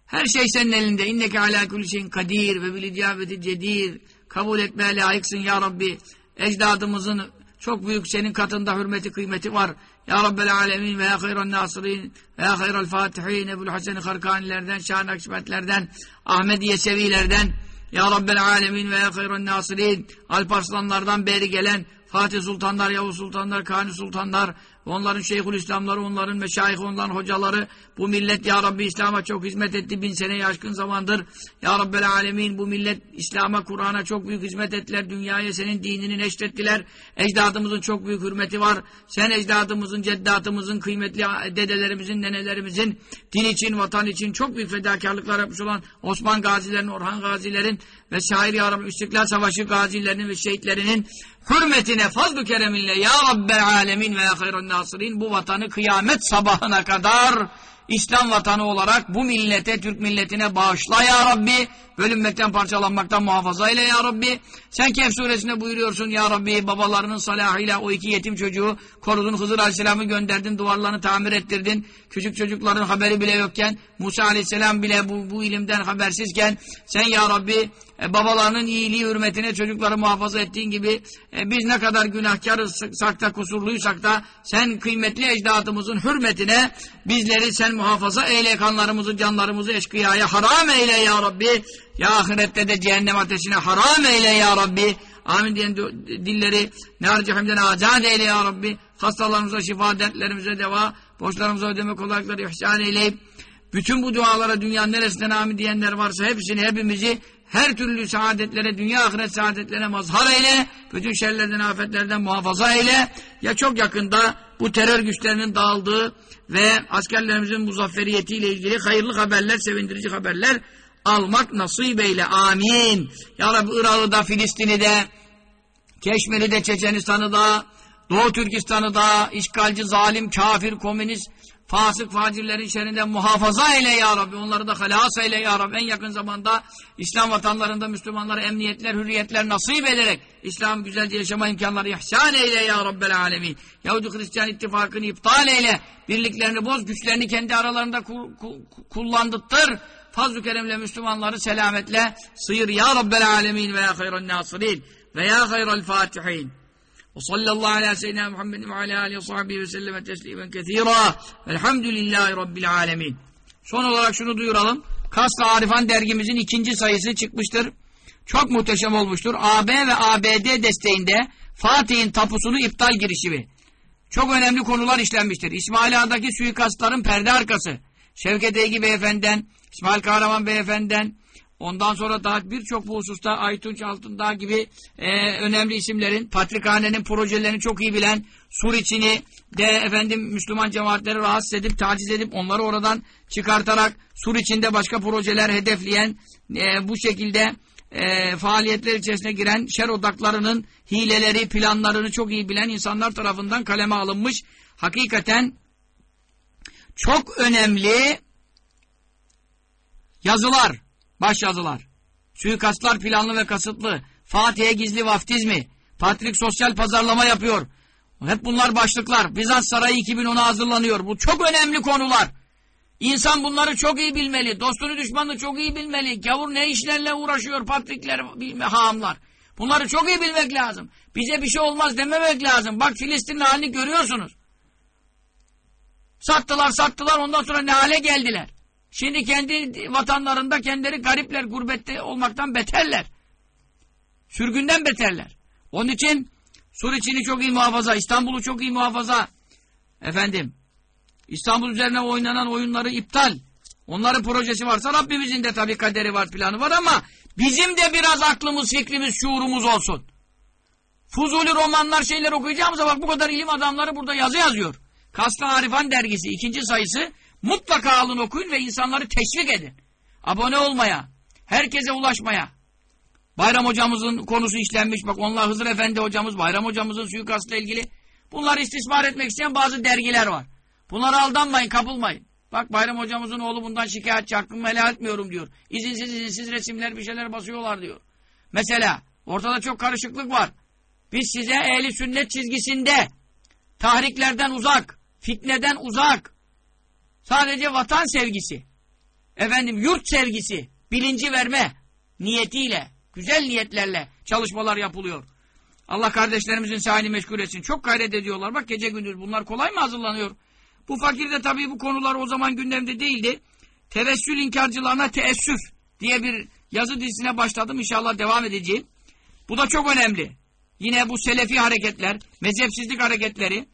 Her şey senin elinde. İnneke alâ kulli şeyin kadir ve bil icabeti cedir. Kabul etmeye layıksın ya Rabbi. Ecdadımızın çok büyük senin katında hürmeti kıymeti var. Ya Rabbel alemin ve ya hayran nasirin ve ya hayral fatihin Ebul Hasan-ı Karkanilerden, Şah Nakşibetlerden, Ahmediye Sevilerden Ya Rabbel alemin ve ya hayran nasirin Alparslanlardan beri gelen Fatih Sultanlar, Yavuz Sultanlar, Kanuni Sultanlar Onların Şeyhül İslamları, onların meşayih, onların hocaları. Bu millet Ya Rabbi İslam'a çok hizmet etti. Bin sene aşkın zamandır. Ya Rabbel Alemin bu millet İslam'a, Kur'an'a çok büyük hizmet ettiler. Dünyaya senin dinini neşrettiler. Ecdadımızın çok büyük hürmeti var. Sen ecdadımızın, ceddatımızın, kıymetli dedelerimizin, nenelerimizin din için, vatan için çok büyük fedakarlıklar yapmış olan Osman gazilerin, Orhan gazilerin ve şair Ya Rabbi İstiklal Savaşı gazilerinin ve şehitlerinin hürmetine fazl-ı kereminle Ya Rabbel Alemin ve Ya Hayran Nasirin bu vatanı kıyamet sabahına kadar İslam vatanı olarak bu millete, Türk milletine bağışla ya Rabbi. Bölünmekten, parçalanmaktan muhafaza ile ya Rabbi. Sen Kehf suresinde buyuruyorsun ya Rabbi babalarının salahıyla o iki yetim çocuğu korudun. Hızır Aleyhisselam'ı gönderdin, duvarlarını tamir ettirdin. Küçük çocukların haberi bile yokken, Musa Aleyhisselam bile bu, bu ilimden habersizken sen ya Rabbi e, babalarının iyiliği hürmetine çocukları muhafaza ettiğin gibi e, biz ne kadar günahkarızsak da kusurluysak da sen kıymetli ecdadımızın hürmetine bizleri sen muhafaza eyle kanlarımızı canlarımızı eşkıyaya haram eyle ya Rabbi. Ya ahirette de cehennem ateşine haram eyle ya Rabbi. Amin diyen dilleri nar cehennemden azat eyle ya Rabbi. Hastalarımıza şifa dertlerimize deva borçlarımıza ödeme kolaylıkları ihsan eyleyip bütün bu dualara dünyanın neresinden amin diyenler varsa hepsini hepimizi her türlü saadetlere, dünya ahiret saadetlerine mazhar eyle, bütün şerlerden, afetlerden muhafaza eyle. Ya çok yakında bu terör güçlerinin dağıldığı ve askerlerimizin muzafferiyetiyle ilgili hayırlı haberler, sevindirici haberler almak nasip eyle. Amin. Ya Rabbi Irak'ı da, Filistin'i de, Keşmir'i de, Çeçenistan'ı da, Doğu Türkistan'ı da, işgalci, zalim, kafir, komünist, fasık facirlerin şerrinden muhafaza eyle ya Rabbi. Onları da halas eyle ya Rabbi. En yakın zamanda İslam vatanlarında Müslümanlara emniyetler, hürriyetler nasip ederek İslam güzelce yaşama imkanları ihsan eyle ya Rabbel alemin. Yahudi Hristiyan ittifakını iptal eyle. Birliklerini boz, güçlerini kendi aralarında ku ku kullandırtır. Fazl-ı Kerem'le Müslümanları selametle sıyır ya Rabbel alemin ve ya hayran nasirin ve ya hayral fatihin. وصلى الله على سيدنا محمد وعلى آله وصحبه وسلم تسليما كثيرا والحمد لله رب العالمين Son olarak şunu duyuralım. Kaslı Arifan dergimizin ikinci sayısı çıkmıştır. Çok muhteşem olmuştur. AB ve ABD desteğinde Fatih'in tapusunu iptal girişimi. Çok önemli konular işlenmiştir. İsmail Ağa'daki suikastların perde arkası. Şevket Eygi Beyefendi'den, İsmail Kahraman Beyefendi'den, Ondan sonra daha birçok bu hususta Aytunç Altındağ gibi e, önemli isimlerin, Patrikhane'nin projelerini çok iyi bilen, Suriçini de efendim Müslüman cemaatleri rahatsız edip, taciz edip onları oradan çıkartarak Suriçinde başka projeler hedefleyen, e, bu şekilde e, faaliyetler içerisine giren şer odaklarının hileleri, planlarını çok iyi bilen insanlar tarafından kaleme alınmış. Hakikaten çok önemli yazılar, baş yazılar, suikastlar planlı ve kasıtlı, Fatih'e gizli vaftizmi, Patrik sosyal pazarlama yapıyor. Hep bunlar başlıklar. Bizans Sarayı 2010'a hazırlanıyor. Bu çok önemli konular. İnsan bunları çok iyi bilmeli. Dostunu düşmanını çok iyi bilmeli. Gavur ne işlerle uğraşıyor patrikler, bilme. Bunları çok iyi bilmek lazım. Bize bir şey olmaz dememek lazım. Bak Filistin'in halini görüyorsunuz. Sattılar sattılar ondan sonra ne hale geldiler. Şimdi kendi vatanlarında kendileri garipler, gurbette olmaktan beterler. Sürgünden beterler. Onun için Suriçini çok iyi muhafaza, İstanbul'u çok iyi muhafaza. Efendim, İstanbul üzerine oynanan oyunları iptal. Onların projesi varsa Rabbimizin de tabii kaderi var, planı var ama bizim de biraz aklımız, fikrimiz, şuurumuz olsun. Fuzuli romanlar, şeyler okuyacağımıza bak bu kadar ilim adamları burada yazı yazıyor. Kaslı Arifan dergisi ikinci sayısı mutlaka alın okuyun ve insanları teşvik edin. Abone olmaya, herkese ulaşmaya. Bayram hocamızın konusu işlenmiş. Bak onlar Hızır Efendi hocamız, Bayram hocamızın suikastla ilgili. Bunları istismar etmek isteyen bazı dergiler var. Bunlara aldanmayın, kapılmayın. Bak Bayram hocamızın oğlu bundan şikayetçi, hakkımı helal etmiyorum diyor. İzinsiz izinsiz resimler bir şeyler basıyorlar diyor. Mesela ortada çok karışıklık var. Biz size ehli sünnet çizgisinde tahriklerden uzak, fitneden uzak, sadece vatan sevgisi, efendim yurt sevgisi, bilinci verme niyetiyle, güzel niyetlerle çalışmalar yapılıyor. Allah kardeşlerimizin sahini meşgul etsin. Çok gayret ediyorlar. Bak gece gündüz bunlar kolay mı hazırlanıyor? Bu fakirde tabii bu konular o zaman gündemde değildi. Tevessül inkarcılarına teessüf diye bir yazı dizisine başladım. İnşallah devam edeceğim. Bu da çok önemli. Yine bu selefi hareketler, mezhepsizlik hareketleri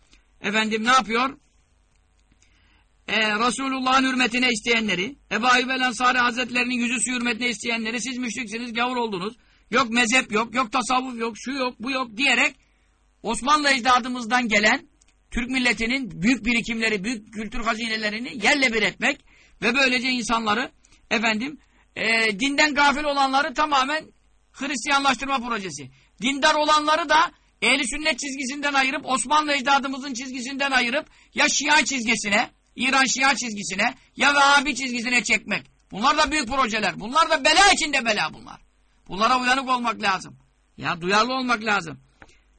efendim ne yapıyor? Ee, Resulullah'ın hürmetine isteyenleri, Ebu Ayyub el Ansari Hazretlerinin yüzüsü hürmetine isteyenleri, siz müşriksiniz, gavur oldunuz. Yok mezhep yok, yok tasavvuf yok, şu yok, bu yok diyerek Osmanlı ecdadımızdan gelen Türk milletinin büyük birikimleri, büyük kültür hazinelerini yerle bir etmek ve böylece insanları efendim e, dinden gafil olanları tamamen Hristiyanlaştırma projesi. Dindar olanları da ehli sünnet çizgisinden ayırıp Osmanlı ecdadımızın çizgisinden ayırıp ya Şia çizgisine, İran Şia çizgisine ya Vehhabi çizgisine çekmek. Bunlar da büyük projeler. Bunlar da bela içinde bela bunlar. Bunlara uyanık olmak lazım. Ya duyarlı olmak lazım.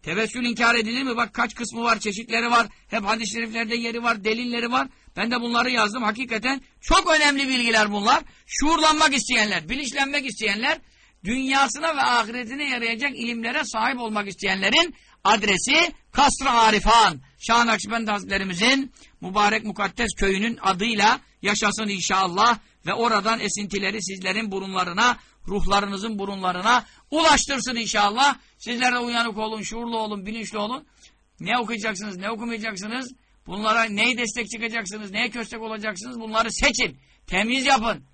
Tevessül inkar edilir mi? Bak kaç kısmı var, çeşitleri var. Hep hadis-i şeriflerde yeri var, delilleri var. Ben de bunları yazdım. Hakikaten çok önemli bilgiler bunlar. Şuurlanmak isteyenler, bilinçlenmek isteyenler, dünyasına ve ahiretine yarayacak ilimlere sahip olmak isteyenlerin adresi Kasr-ı Arifan. Şah Nakşibendi Hazretlerimizin mübarek mukaddes köyünün adıyla yaşasın inşallah ve oradan esintileri sizlerin burunlarına, ruhlarınızın burunlarına ulaştırsın inşallah. Sizler de uyanık olun, şuurlu olun, bilinçli olun. Ne okuyacaksınız, ne okumayacaksınız? Bunlara neyi destek çıkacaksınız, neye köstek olacaksınız? Bunları seçin, temiz yapın.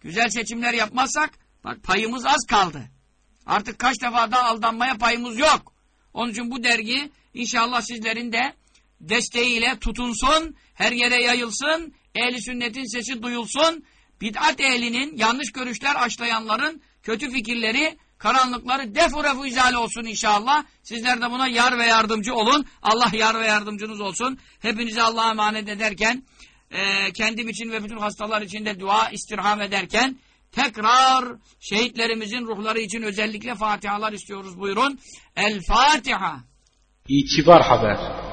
Güzel seçimler yapmazsak, bak payımız az kaldı. Artık kaç defa daha aldanmaya payımız yok. Onun için bu dergi inşallah sizlerin de desteğiyle tutunsun, her yere yayılsın, ehli sünnetin sesi duyulsun, bid'at ehlinin, yanlış görüşler aşlayanların kötü fikirleri, karanlıkları defurefu izale olsun inşallah. Sizler de buna yar ve yardımcı olun. Allah yar ve yardımcınız olsun. Hepinizi Allah'a emanet ederken, e, kendim için ve bütün hastalar için de dua istirham ederken, tekrar şehitlerimizin ruhları için özellikle Fatihalar istiyoruz buyurun. El Fatiha. İtibar Haber